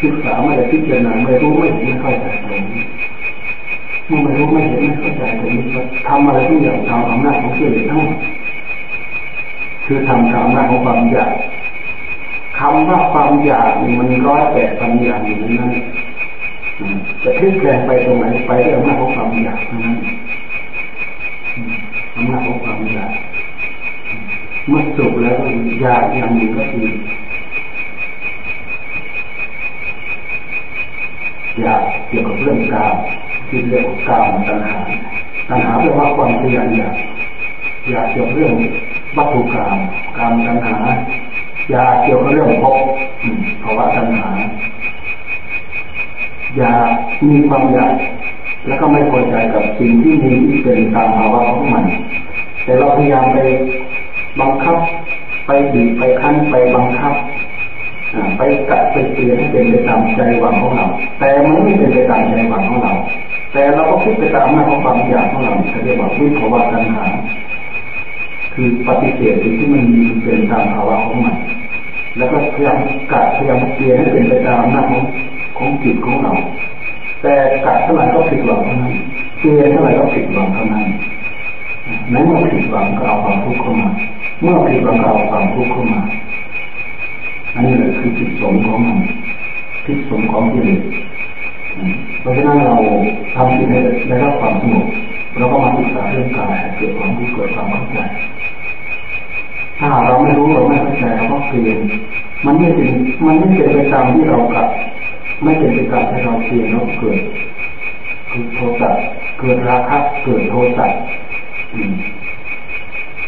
ศึกษาไม่ได้พิจารณาไม่รู้ไม่เห็นไม่เข้าใจตรงนี้เมื่อไม่รู้ไม่เห็นไม่เข้าใจตรงนี้ทำอะไรทุกอย่างตามอำนาจของเสื่อทั้งหมดคือทำตามอำนาจของความอยากคำว่าความอยากมันร้อยแปดพันอย่างอยู่ในนั้นจะพลิกแปลงไปตรงไหนไปด้วยอำนาจของความอยากนั้นำนาจของความอยากเมื่อจบแล้วอยากอย่างหนึ่งก็คืออยากเกี่ยวกับเรื่องกามที่เรียกว่ากามตัณหาตัณหาแปลว่าความทยานอยากอยากเกี่ยวกับเรื่องวัตถุกรรมกรรมตัณหาอยากเกี่ยวกับเรื่องภพภาวะตัณหาอยากมีความอยาก แล้วก็ไม่พอใจกับสิ่งที่มีที่เป็นตามภาวะของมัน แต่เราพยายามไปบังคับ ไปบีบไปคั้นไปบังคับไปกัดไปเตือนให้เป็นไปตามใจหวังของเรา แต่มันไม่เป็นไปตามใจหวังของเรา แต่เราก็คิดไปตามหน้าของความอยากของเราเขาเรียกว่าวิภาวะตัณหาคือปฏิเสธที่มันมีเป็นตามภาวะของมัน แล้วก็พยายามกัดพยายามเปลี่ยนให้เป็นไปตามหน้าของของจิตของเรา แต่กัดเท่าไหร่ก็ผิดหวังเท่านั้นเปลี่ยนเท่าไหร่ก็ผิดหวังเท่านั้นในเมื่อผิดหวังก็เอาความทุกข์เข้ามา เมื่อผิดหวังก็เอาความทุกข์เข้ามา อันนี้แหละคือจิตสมของมันพิษสมของกิเลสเพราะฉะนั้นเราทำจิตให้ได้รับความสงบเราก็มาศึกษาเรื่องกายเกิดความรู้เกิดความเข้าใจถ้าเราไม่รู้เราไม่เข้าใจเราก็เปลี่ยนมันไม่เป็นมันไม่เป็นไปตามที่เรากัด ไม่เป็นไปตามที่เราเพียนเราเกิดคือโทสะเกิดราคะเกิดโทสะ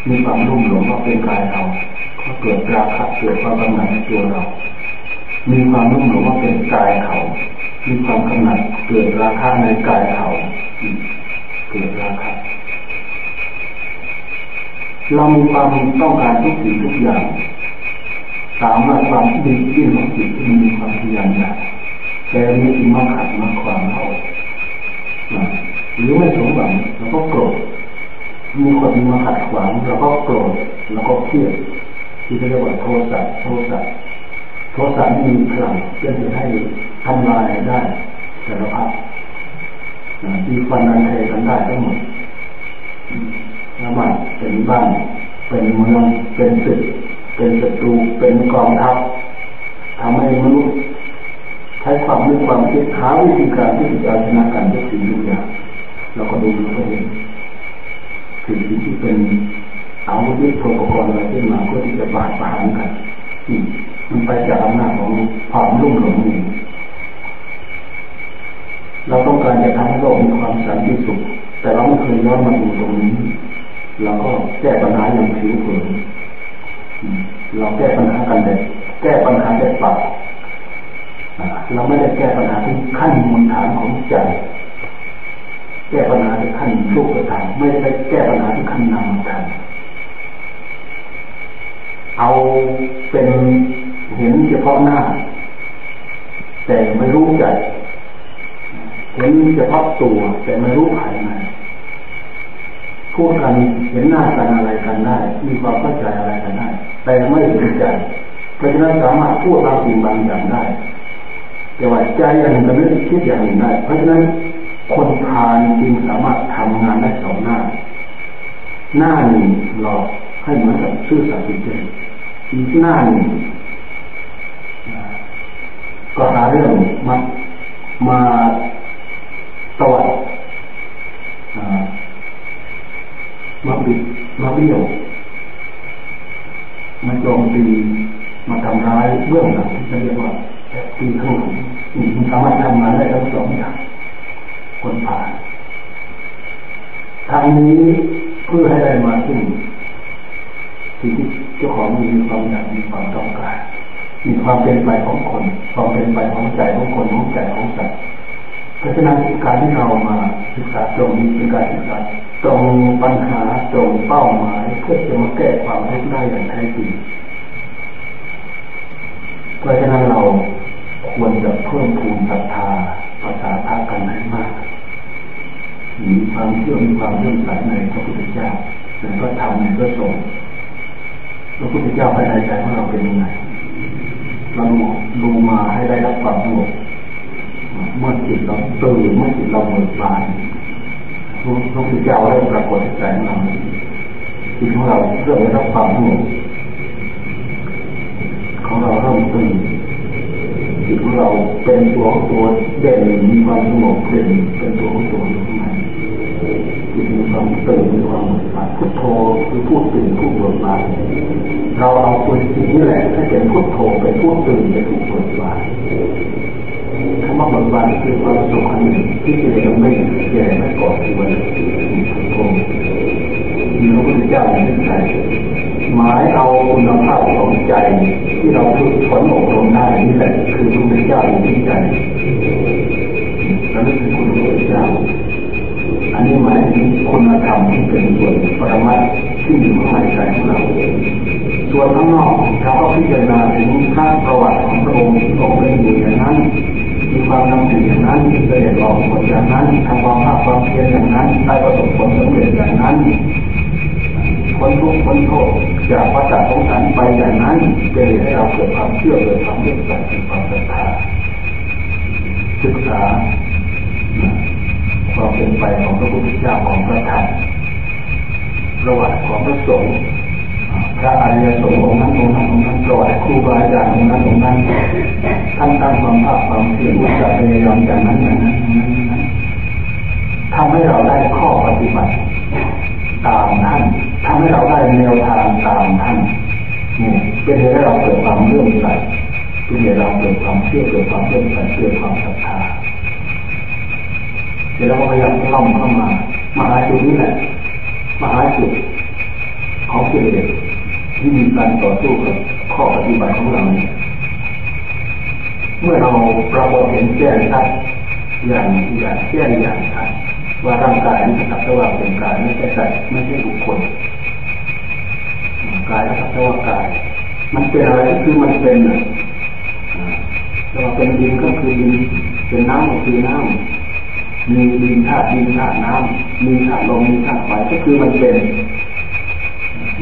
มีความรุ่มหลงว่าเป็นกายเราก็เกิดราคะเกิดความกำหนัดในตัวเรา มีความรุ่มหลงว่าเป็นกายเขา มีความกำหนัดเกิดราคะในกายเขาเกิดราคะเรามีความต้องการทุกสิ่งทุกอย่างสามารถความดีที่ของจิตที่มีความพยายามอยาก แต่มีมาขัดมาความเราหรือไม่สมหวังเราก็โกรธมีคนมาขัดขวางเราก็โกรธเราก็เครียดที่เรียกว่าโทสะโทสะโทสะมีพลังเพื่อจะให้ทำลายได้สารพัดมีฟันนันเทกันได้ทั้งหมดแล้วมันเป็นบ้านเป็นเมืองเป็นตึกเป็นศัตรูเป็นกองทัพทำให้มนุษย์ ช้ความนึกความคิดหาวิธีการที่จะชนะกันทุกสิ่งทุกอย่างเราก็ดูเราก็เห็นสิ่งที่เป็นอาวุธยุทโธปกรณ์อะไรขึ้นมาเพื่อที่จะบาดปานกันที่มันไปจากอำนาจของความรุ่มหลงนี่เราต้องการจะทำให้โลกมีความสันติสุข แต่เราไม่เคยย้อนมาดูตรงนี้เราก็แก้ปัญหาอย่างผิวเผินเราแก้ปัญหากันแต่แก้ปัญหาแต่ปาก เราไม่ได้แก้ปัญหาที่ขั้นมูลฐานของใจ แก้ปัญหาที่ขั้นรูปธรรมไม่ได้แก้ปัญหาที่ขั้นนามธรรมเอาเป็นเห็นเฉพาะหน้า แต่ไม่รู้ใจเห็นเฉพาะตัว แต่ไม่รู้ภายในพูดกันเห็นหน้ากันอะไรกันได้ มีความเข้าใจอะไรกันได้ แต่ไม่เห็นใจเพราะฉะนั้นสามารถพูดบางสิ่งบางอย่างได้ แต่ว่าใจอย่างหนึ่งจะไม่คิดอย่างหนึ่งได้ เพราะฉะนั้นคนทานจึงสามารถทำงานได้สองหน้า หน้าหนึ่งหลอกให้เหมือนกับซื่อสัตย์จริงอีกหน้าหนึ่งก็หาเรื่องมามาตวัดมาบิดมาเบี้ยวมาโจมตีมาทำร้ายเบื้องหลังที่เรียกว่าตีข้างหลัง มันสามารถทำงานได้ทั้งสองอย่างคนผ่านทางนี้เพื่อให้ได้มาซึ่งสิ่งที่เจ้าของมีความอยากมีความต้องการมีความเป็นไปของคนความเป็นไปของใจของคนของใจของสัตว์เพราะฉะนั้นการที่เรามาศึกษาตรงนี้เป็นการศึกษาตรงปัญหาตรงเป้าหมายเพื่อจะมาแก้ความทุกข์ได้อย่างแท้จริงเพราะฉะนั้นเรา ควรจะเพิ่มพูนศรัทธาภาษาทักกันให้มากมีความเชื่อมีความเลื่อมใสในพระพุทธเจ้าในพระธรรมในพระสงฆ์พระพุทธเจ้าภายในใจของเราเป็นยังไงเราดูมาให้ได้รับความสงบเมื่อจิตเราตื่นเมื่อจิตเราเบิกบานพระพุทธเจ้าเริ่มปรากฏใจของเราจิตของเราเริ่มได้รับความสงบของเราเริ่มตื่น จิตของเราเป็นตัวของตัวเด่นมีความสงบเด่นเป็นตัวของตัวอยู่ข้างในจิตมีความตื่นมีความเบิกบานพุทโธคือพูดตื่นพูดเบิกบานเราเอาตัวจิตนี่แหละถ้าเป็นพุทโธเป็นพูดตื่นเป็นผู้เบิกบานคำว่าเบิกบานคือความสุขอันหนึ่งที่จะยังไม่แก่ไม่ก่อตัวพุทโธมีพระพุทธเจ้าอย่างใจ หมายเอาคุณภาพของใจ ที่เราฝึกฝนอบรมได้นี่แหละคือพระพุทธเจ้าอยู่ที่ใจนั่นคือคุณพระเจ้าอันนี้หมายถึงคุณธรรมที่เป็นส่วนปรมัตที่อยู่ภายในใจของเราส่วนข้างนอกเราก็พิจารณาถึงข้าประวัติของพระองค์ที่ทรงเป็นอยู่อย่างนั้นมีความทำสิ่งอย่างนั้นมีเสด็จหลอกผลอย่างนั้นทำความภาคความเพียรอย่างนั้นได้ประสบผลสำเร็จอย่างนั้นคนทุกคนโทษ จากพระจักรของสันไปอย่างนั้นเป็นให้เราเกิดความเชื่อเกิดความเลื่อมใสเกิดความศรัทธาศึกษาความเป็นไปของพระพุทธเจ้าของพระธรรมประวัติของพระสงฆ์พระอริยสงฆ์องค์นั้นองค์นั้นองค์นั้นประวัติครูบาอาจารย์องค์นั้นองค์นั้นท่านตั้งความภาคความเพียรอุตสาห์พยายามอย่างนั้นอย่างนั้นอย่างนั้นทำให้เราได้ข้อปฏิบัติ ตามท่าน ทำให้เราได้แนวทางตามท่านนี่เป็นเหตุให้เราเกิดความเลื่อมใสเป็นเหตุเราเกิดความเชื่อเกิดความเลื่อมใสเกิดความศรัทธาเดี๋ยวเราพยายามล่องเข้ามามาหาจุดนี้แหละมาหาจุดของกิเลสที่มีการต่อสู้กับข้อปฏิบัติของเราเนี่ยเมื่อเราปรากฏเห็นแจ้งชัดอย่างอย่างแจ้งอย่างชัดว่าร่างกายนี้สักแต่ว่าเป็นกายไม่ใช่สัตว์ไม่ใช่บุคคล กายสักแต่ว่ากาย มันเป็นอะไรคือมันเป็นอะแต่ว่าเป็นดินก็คือดิน เป็นน้ำก็คือน้ำมีดินธาตุดินธาตุน้ำมีธาตุลมมีธาตุไฟก็คือมันเป็น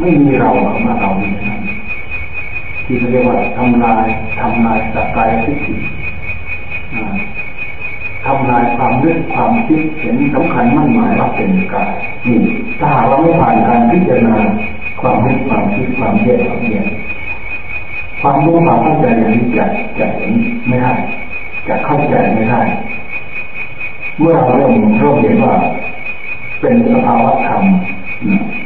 ไม่มีเรามาเราในนั้นที่เรียกว่าทำลายทำลายสกายทิฏฐิทำลายความเรื่องความคิดเห็นสำคัญมั่นหมายว่าเป็นกายนี่ถ้าเราไม่ผ่านการพิจารณา ความเรื่องความคิดความแยกความแยกความรู้ความเข้าใจอย่างนี้จะจะเห็นไม่ได้จะเข้าใจไม่ได้ เมื่อเราเริ่มเริ่มเห็นว่า เป็นสภาวะธรรม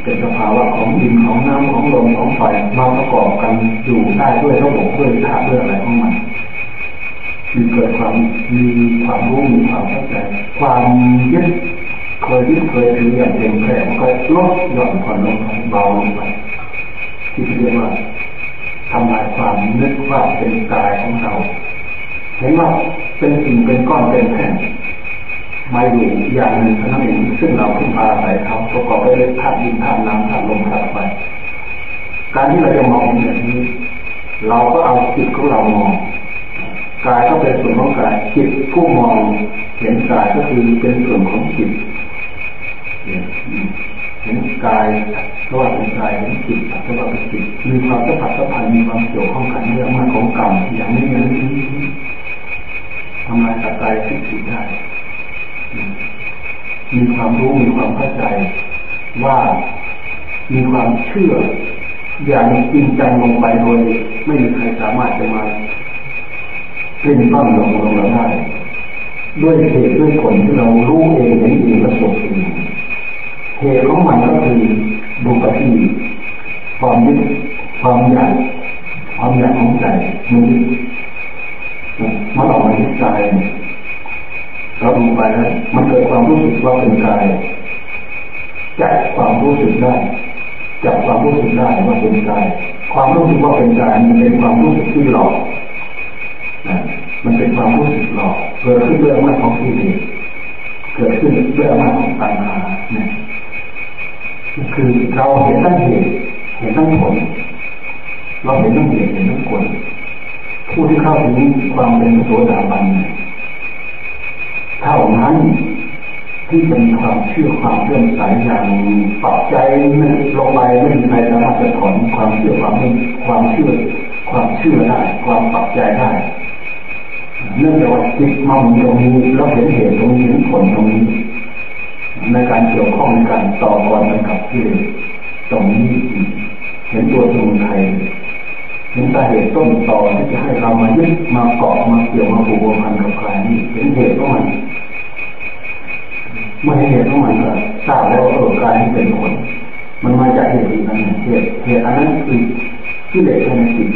เป็นสภาวะของดินของน้ำของลมของไฟมาประกอบกันอยู่ได้ด้วยระบบด้วยธาตุด้วยอะไรของมันมีเกิดความมีความรู้มีความเข้าใจ ความยึด เคยยึดเคยถืออย่างเต็มแรงก็ลดหย่อนผ่อนลงเบาลงไปที่เรียกว่าทำลายความนึกว่าเป็นกายของเราเห็นว่าเป็นสิ่งเป็นก้อนเป็นแผ่นมาอยู่อย่างหนึ่งเท่านั้นเองซึ่งเราพึ่งพาอาศัยเขาประกอบไปด้วยธาตุดินธาตุน้ำธาตุลมธาตุไฟการที่เราจะมองอย่างนี้ เราก็เอาจิตของเรามองกายก็เป็นส่วนของกายจิตผู้มองเห็นกายก็คือเป็นส่วนของจิต เห็นกายเพราะว่าเป็นกายเห็นจิตเพราะว่าเป็นจิตมีความสัมผัสสัมพันธ์มีความเกี่ยวข้องกันเรื่องมากของกรรมอย่างนี้อย่างนี้ทำลายกายที่จิตได้ มีความรู้มีความเข้าใจว่ามีความเชื่อ อย่างจริงจังลงไปโดยไม่มีใครสามารถจะมาเป็นต้นลงลงเราได้ด้วยเหตุด้วยผลที่เรารู้เองเห็นเองประสบเอง เหตุของมันก็คือดูปฏิความยึดความอยากความอยากของใจมันมันออกมาที่ใจเราดูไปแล้วมันเกิดความรู้สึกว่าเป็นกายจับความรู้สึกได้จับความรู้สึกได้ว่าเป็นกายความรู้สึกว่าเป็นกายมันเป็นความรู้สึกที่หลอกมันเป็นความรู้สึกหลอกเกิดขึ้นด้วยอำนาจของกิเลสเกิดขึ้นด้วยอำนาจของปัญหาเนี่ย คือเราเห็นทั้งเหตุเห็นทั้งผลเราเห็นทั้งเหตุเห็นทั้งผลผู้ที่เข้าถึงความเป็นโสดาบันเท่านั้นที่จะมีความเชื่อความเลื่อมใสอย่างปักใจลงไปไม่มีใครสามารถจะถอนความเชื่อความความเชื่อ ความเชื่อได้ ความปักใจได้เนื่องจากว่าจิตมาตรงนี้เราเห็นเหตุตรงนี้เห็นผลตรงนี้ ในการเกี่ยวข้องในการต่อกรกันกับที่ตรงนี้เห็นตัวสมุทัยเห็นสาเหตุต้นต่อที่จะให้เรามายึดมาเกาะมาเกี่ยวมาผูกพันกับใครนี่เห็นเหตุของมันเมื่อเห็นเหตุของมันก็ทราบแล้วว่าเออกายนี้เป็นผลมันมาจากเหตุนั้นเหตุเหตุอันนั้นคือที่เด็กในจิต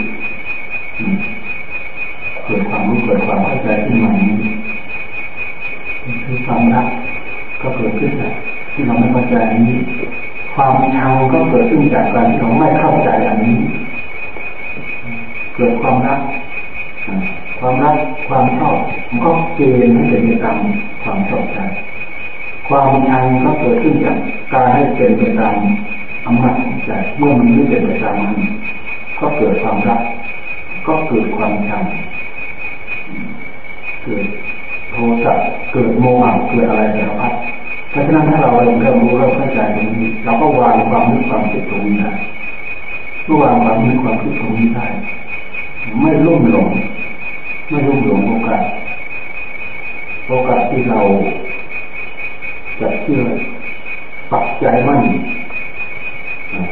เกิดความรู้เกิดความเข้าใจขึ้นมานี้คือความรัก ก็เกิดขึ้นจากที่เราไม่เข้าใจนี้ ความชังก็เกิดขึ้นจากการที่เราไม่เข้าใจอันนี้ เกิดความรัก ความรักความชอบมันก็เกณฑ์ให้เป็นไปตามความชอบใจความชังก็เกิดขึ้นจากการให้เป็นไปตามอำนาจของใจเมื่อมันไม่เป็นไปตามมันก็เกิดความรัก ก็เกิดความชังเกิด โทสะเกิดโมหะเกิดอะไรสารพัดเพราะฉะนั้นถ้าเราเริ่มเริ่มรู้เริ่มเข้าใจตรงนี้เราก็วางความนึกความคิดตรงนี้ได้เมื่อวางความนึกความคิดตรงนี้ได้ไม่ลุ่มหลง ไม่ลุ่มหลงโอกาสโอกาสที่เราจะเชื่อปักใจมั่น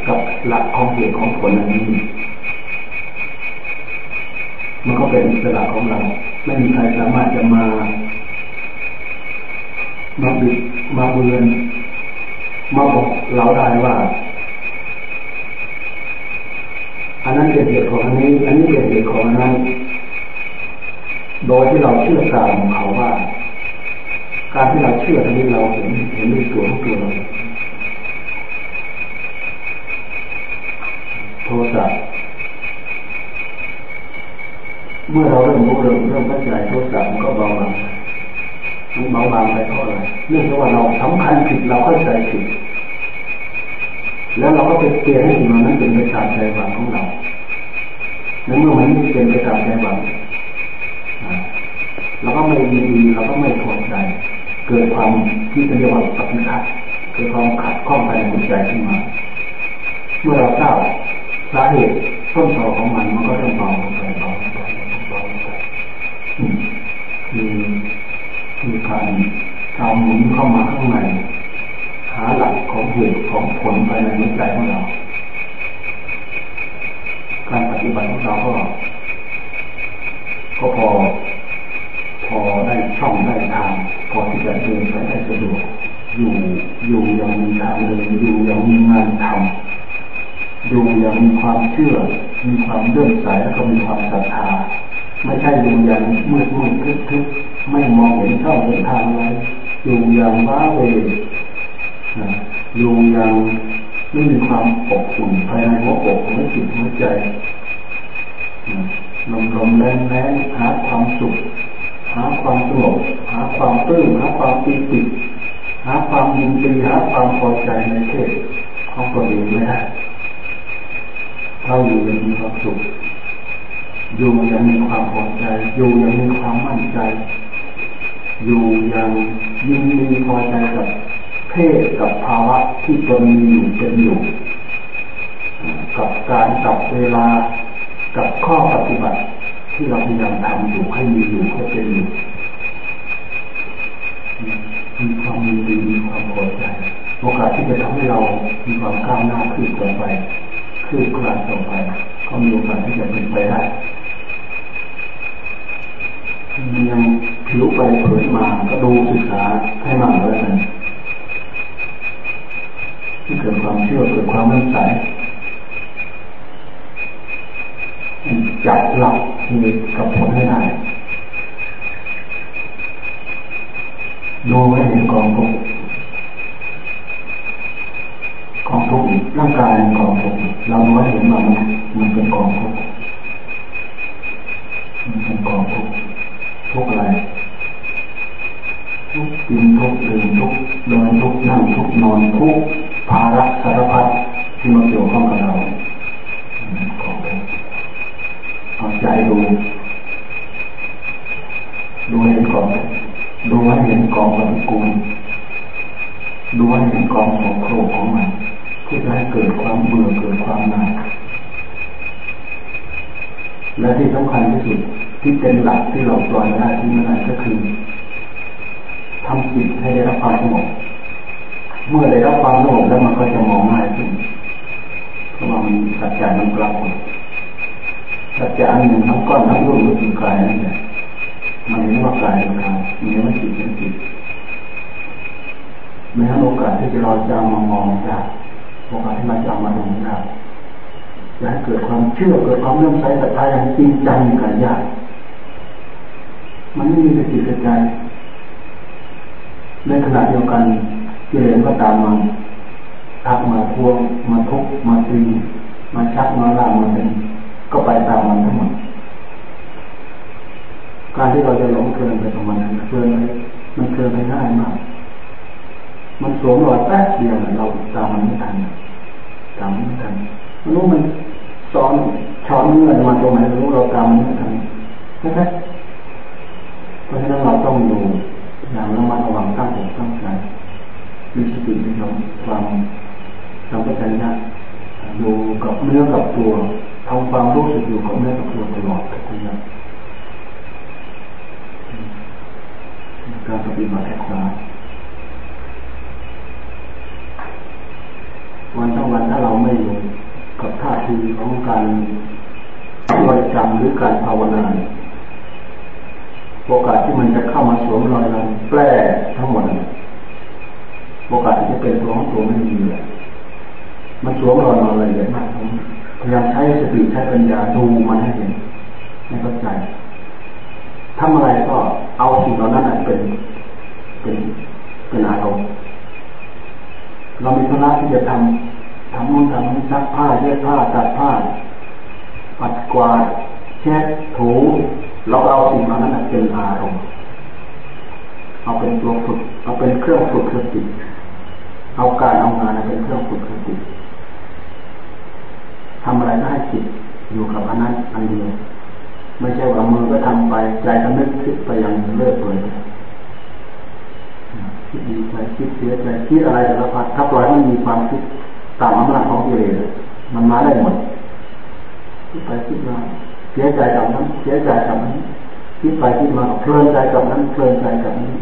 กับหลักของเหตุของผลอันนี้มันก็เป็นอิสระของเรา ไม่มีใครสามารถจะมา มาบิดมาเบือนมาบอกเราได้ว่าอันนั้นเป็นเหตุของอันนี้ อันนี้เป็นเหตุของอันนั้น โดยที่เราเชื่อตามเขาว่า การที่เราเชื่อทนี้เราเห็นเห็นด้วยตัวของตัวเราโทสะเมื่อเราเริ่มรู้เริ่มเริ่มเข้าใจโทสะมันก็เบาบาง มันเบาบางไปเพราะอะไรเนื่องจากว่าเราสำคัญผิดเราเข้าใจผิด แล้วเราก็ไปเปลี่ยนให้สิ่งนั้นเป็นไปตามใจหวังของเราแล้วเมื่อมันไม่เป็นไปตามใจหวังเราก็ไม่ดีเราก็ไม่พอใจ เกิดความที่เรียกว่าปฏิฆะเกิดความขัดข้องภายในหัวใจขึ้นมา เมื่อเราทราบสาเหตุต้นตอของมันมันก็ต้องเบาลงไปเบาลงไปเบาลงไปคือคือ การเอาหมุนเข้ามาข้างในหาหลักของเหตุของผลภายในหัวใจของเรา การปฏิบัติของเราก็ ก็พอ พอได้ช่องได้ทาง พอที่จะเดินไปได้สะดวกอยู่อยู่ยังมีทางเดินอยู่ยังมีงานทำดูยังมีความเชื่อ มีความเลื่อมใสแล้วก็มีความศรัทธา ไม่ใช่ดูอย่างมืดมืดทึบทึบ ไม่มองเห็นช่องเห็นทางอะไรอยู่อย่างว้าเวอยู่อย่างไม่มีความอบอุ่นภายในหัวอกหัวจิตหัวใจลมลมแรงแรงหาความสุขหาความสงบหาความตื้นหาความปิติหาความยินดีหาความพอใจในเทศของตัวเองไม่ได้เราอยู่ยังมีความสุขอยู่ยังมีความพอใจ อยู่ยังมีความมั่นใจ อยู่อยังยินดีพอใจกับเพศกับภาวะที่ตนมีอยู่เป็นอยู่ กับการกับเวลากับข้อปฏิบัติ ที่เราพยายามทำอยู่ให้มีอยู่ให้เป็นอยู่มีความมีดีมีความพอใจโอกาสที่จะทำให้เรามีความก้าวหน้าขึ้นต่อไปขึ้นคลานต่อไปก็มีโอกาสที่จะเป็นไปได้ยัง ผิวไปเผยมาก็ดูศึกษาให้มากเลยนที่เกิดความเชื่อเกิดความมั่นใจจับหลักที่กับผลให้ได้ดูให้เห็นกองทุกกองทุกร่างกายกองทุกเราดูให้เห็นมันมันเป็นกองทุกมันเป็นกองทุกทุกอะไร กินทุกดื่มทุกเดินทุกนั่งทุกนอนทุกภาระสารพัดที่มาเกี่ยวข้องกับเราของเอาใจดูดูให้เห็นกองดูให้เห็นกองปฏิกูลดูให้เห็นกองโสโครกของมันเพื่อให้เกิดความเบื่อเกิดความหน่ายและที่สำคัญที่สุดที่เป็นหลักที่เราปล่อยได้ที่ไม่ได้ก็คือ ทำจิตให้ได้รับความสงบเมื่อได้รับความสงบแล้วมันก็จะมองง่ายขึ้นเพราะว่ามันสัจจะมันปรากฏสัจจะอันหนึ่งทั้งก้อนทั้งรูปก็คือกายนั่นแหละมันเห็นว่ากายเป็นกายมันเห็นว่าจิตเป็นจิตไม่ให้โอกาสที่จะเราจะมามองได้โอกาสที่เราจะมาดูได้จะให้เกิดความเชื่อเกิดความเลื่อมใสศรัทธาอย่างจริงจังกับญาติมันไม่มีสติกระจาย ในขณะเดียวกันกิเลสก็ตามมาทักมาทวงมาทุกมาตีมาชักมาล่ามาเป็นก็ไปตามมันทั้งหมดการที่เราจะหลงเพลินไปของมันนั้นเพลินไปมันเพลินไปง่ายมาก มันสวมรอยแป๊บเดียวเราตามมันไม่ทันตามไม่ทันมันรู้มันซ้อนช้อนเงื่อนมาตรงไหนรู้เรากำไม่ทำใช่ไหมเพราะฉะนั้นเราต้องดู อย่างระมัดระวังตั้งอกตั้งใจมีสติมีความสัมปชัญญะอยู่กับเนื้อกับตัวทำความรู้สึกอยู่กับเนื้อกับตัวตลอดทุกอย่างการปฏิบัติแอคาวันทั้งวันถ้าเราไม่อยู่กับท่าทีของการบริกรรมหรือการภาวนา โอกาสที่มันจะเข้ามาสวมรอยเราแปรทั้งหมดโอกาสที่จะเป็นตัวของตัวไม่มีเลยมันสวมรอยมาเลยเยอะมากผมพยายามใช้สติใช้ปัญญาดูมันให้เห็นให้เข้าใจทำอะไรก็เอาสิ่งเหล่านั้นเป็นเป็นเป็นอารมณ์เรามีธุระที่จะทำทำนู่นทำนี่ซักผ้าเย็บผ้าตัดผ้าปัดกวาด เช็ดถูเราเอาสิ่งเหล่านั้นเป็นอารมณ์เอาเป็นตัวฝึกเอาเป็นเครื่องฝึกสติเอาการเอางานเป็นเครื่องฝึกสติทำอะไรก็ให้จิตอยู่กับอันนั้นอันเดียวไม่ใช่ว่ามือก็ทำไปใจก็นึกคิดไปย่างเลื่อยเปื่อยคิดดีใจคิดเสียใจคิดอะไรแต่ละพัดถ้าปล่อยให้มันมีความคิดตามอำนาจของกิเลสมันมาได้หมดคิดไปคิดมา เสียใจกับนั้น เสียใจกับนั้นคิดไปคิดมาเพลินใจกับนั้นเพลินใจกับนี้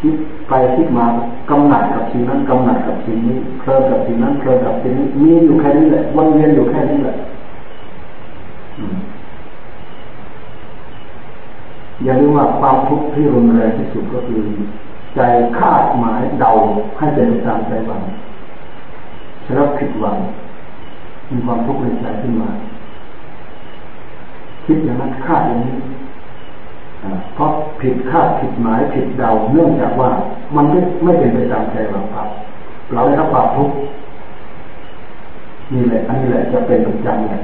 คิดไปคิดมากำหนัดกับสิ่งนั้นกำหนัดกับสิ่งนี้เพลินกับสิ่งนั้นเพลินกับสิ่งนี้มีอยู่แค่นี้แหละวนเวียนอยู่แค่นี้แหละอย่าลืมว่าความทุกข์ที่รุนแรงที่สุดก็คือใจคาดหมายเดาให้เป็นตามใจหวังฉะนั้นผิดหวังมีความทุกข์ในใจขึ้นมา คิดอย่างนั้นคาดอย่างนี้เพราะผิดคาดผิดหมายผิดเดาเนื่องจากว่ามันไม่ไม่เป็นไปตามใจเราครับ เราได้รับความทุกข์นี่แหละ อันนี้แหละจะเป็นประจำเนี่ย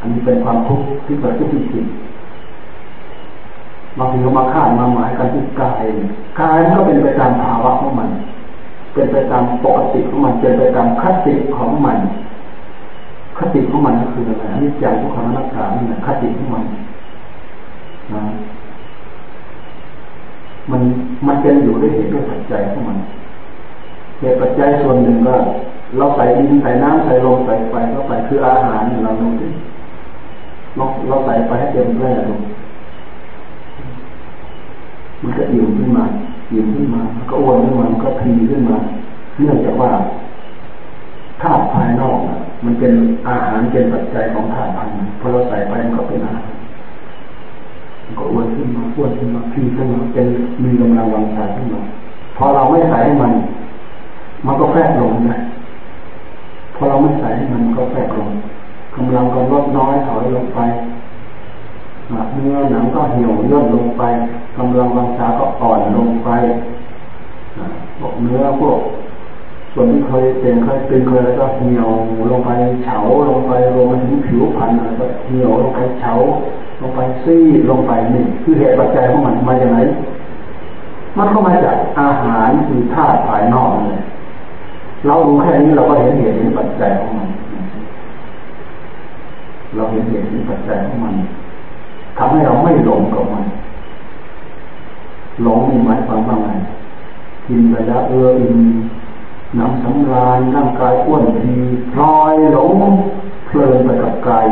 อันนี้เป็นความทุกข์ที่เกิดขึ้นจริงบางทีก็มาคาดมาหมายกันที่กายกายมันก็เป็นไปตามภาวะของมัน เป็นไปตามปกติของมันเป็นไปตามคติของมัน คติของมันก็คืออะไรนี่ใจทุกขังนักขานี่แหละคติของมันนะมันมันเป็นอยู่ด้วยเหตุด้วยปัจจัยของมันเหตุปัจจัยส่วนหนึ่งก็เราใส่ดินใส่น้ำใส่ลมใส่ไฟเข้าไปคืออาหารเราดูดิเราเราใส่ไปให้เต็มแร่ลงมันก็อิ่มขึ้นมาอิ่มขึ้นมาก็อ้วนขึ้นมาก็พีขึ้นมาเนื่องจากว่าธาตุภายนอก มันเป็นอาหารเป็นปัจจัยของธาตุภายในพอเราใส่ไปมันก็เป็นอาหารมันก็อ้วนขึ้นมาอ้วนขึ้นมาพีขึ้นมาเป็นมีกำลังวังชาขึ้นมาพอเราไม่ใส่ให้มัน มันก็แฝงลงนะพอเราไม่ใส่ให้มันก็แฝงลงกำลังก็ลดน้อยถอยลงไปเนื้อหนังก็เหี่ยวย่นลงไปกำลังวังชาก็อ่อนลงไปพวกเนื้อพวก ส่วนที่เคยเป็นเคยเป็นเคยแล้วก็เหี่ยวลงไปเฉาลงไปลงมถึงผิวพรรณแล้วก็เหี่ยวลงไปเฉาลงไปซีดลงไปนี่คือเหตุปัจจัยของมันมาจากไหนมันก็มาจากอาหารคือธาตุภายนอกเลยเราดูแค่นี้เราก็เห็นเหตุเห็นปัจจัยของมัน เราเห็นเหตุเห็นปัจจัยของมันทำให้เราไม่หลงกับมันหลงมีหมายความว่าไงกินไปแล้วเอออิน น้ำสำราญร่างกายอ้วนทีพลอยหลงเพลินไปกับกาย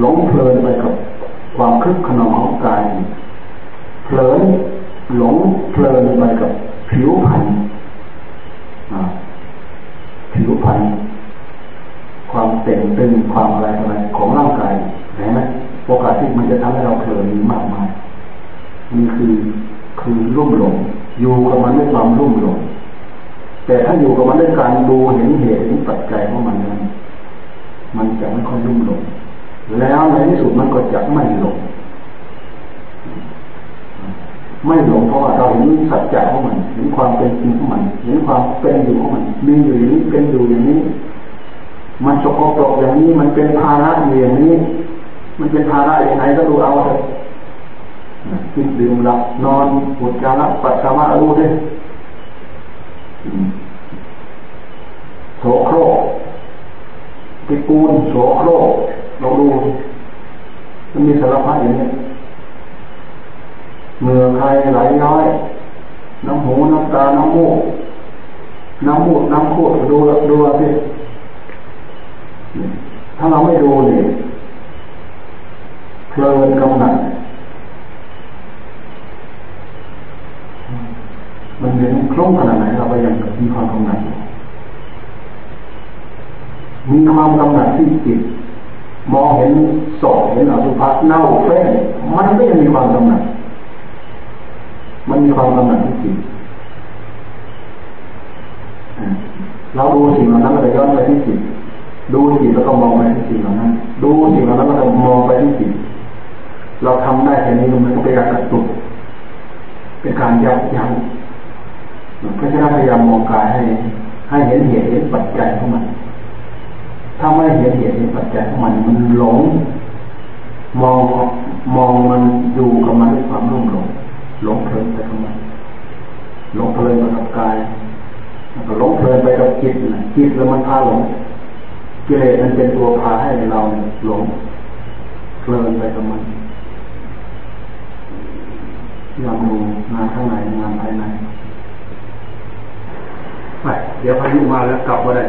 หลงเพลินไปกับความคึกขนองของกายเพลินหลงเพลินไปกับผิวพรรณผิวพรรณความเต่งตึงความอะไรอะไรของร่างกายเห็นไหมโอกาสที่มันจะทำให้เราเพลินมีมากมายนี่คือคือรุ่มหลงอยู่กับมันด้วยความรุ่มหลง แต่ถ้าอยู่กับมันด้วยการดูเห็นเหตุเห็นปัจจัยของมันนั้นมันจะไม่ค่อยรุ่มหลงแล้วในที่สุดมันก็จะไม่หลงไม่หลงเพราะว่าเราเห็นสัจจะของมันเห็นความเป็นจริงของมันเห็นความเป็นอยู่ของมันมีอยู่อย่างนี้เป็นอยู่อย่างนี้ มันสกปรกอย่างนี้มันเป็นภาระอยู่อย่างนี้ มันเป็นภาระอย่างไรก็ดูเอาเลยกินดื่มหลับนอนปวดจาระปัสสาวะรู้ด้วย โสโครกเป็นพิกูลโสโครกเราดูมันมีสารพัดอย่างนี้เมื่อใครไหลย้อย น้ำหูน้ำตา น้ำมูก น้ำมูดน้ำคูดดูดูสิถ้าเราไม่ดูนี่เพลินกำหนัด มันเป็นครงขนาดไหนเราก็ยังมีความกำหนัดมีความกำหนัดที่จิตมองเห็นศพเห็นอสุภะเน่าเฟ้นมันก็ยังมีความกำหนัดมันมีความกำหนัดที่จิตเราดูสิ่งเหล่านั้นเราย้อนไปที่จิตดูจิตแล้วก็มองไปที่สิ่งเหล่านั้น ดูสิ่งเหล่านั้นแล้วก็มองไปที่จิตเราทำได้แค่นี้มันก็เป็นการกระตุกเป็นการยับยั้ง เพราะฉะนั้นพยายามมองกายให้ ให้เห็นเหตุเห็นปัจจัยของมัน ถ้าไม่เห็นเหตุเห็นปัจจัยของมันมันหลง มองมองมันดูกับมันด้วยความรุ่มหลงหลงเพลินไปกับมันหลงเพลินไปกับกายแล้วก็หลงเพลินไปกับจิตนะจิตแล้วมันพาหลงกิเลสมันเป็นตัวพาให้เราหลงเพลินไปกับมันยอมดูงานข้างในงานภายใน เดี๋ยวพายุมาแล้วกลับมาได้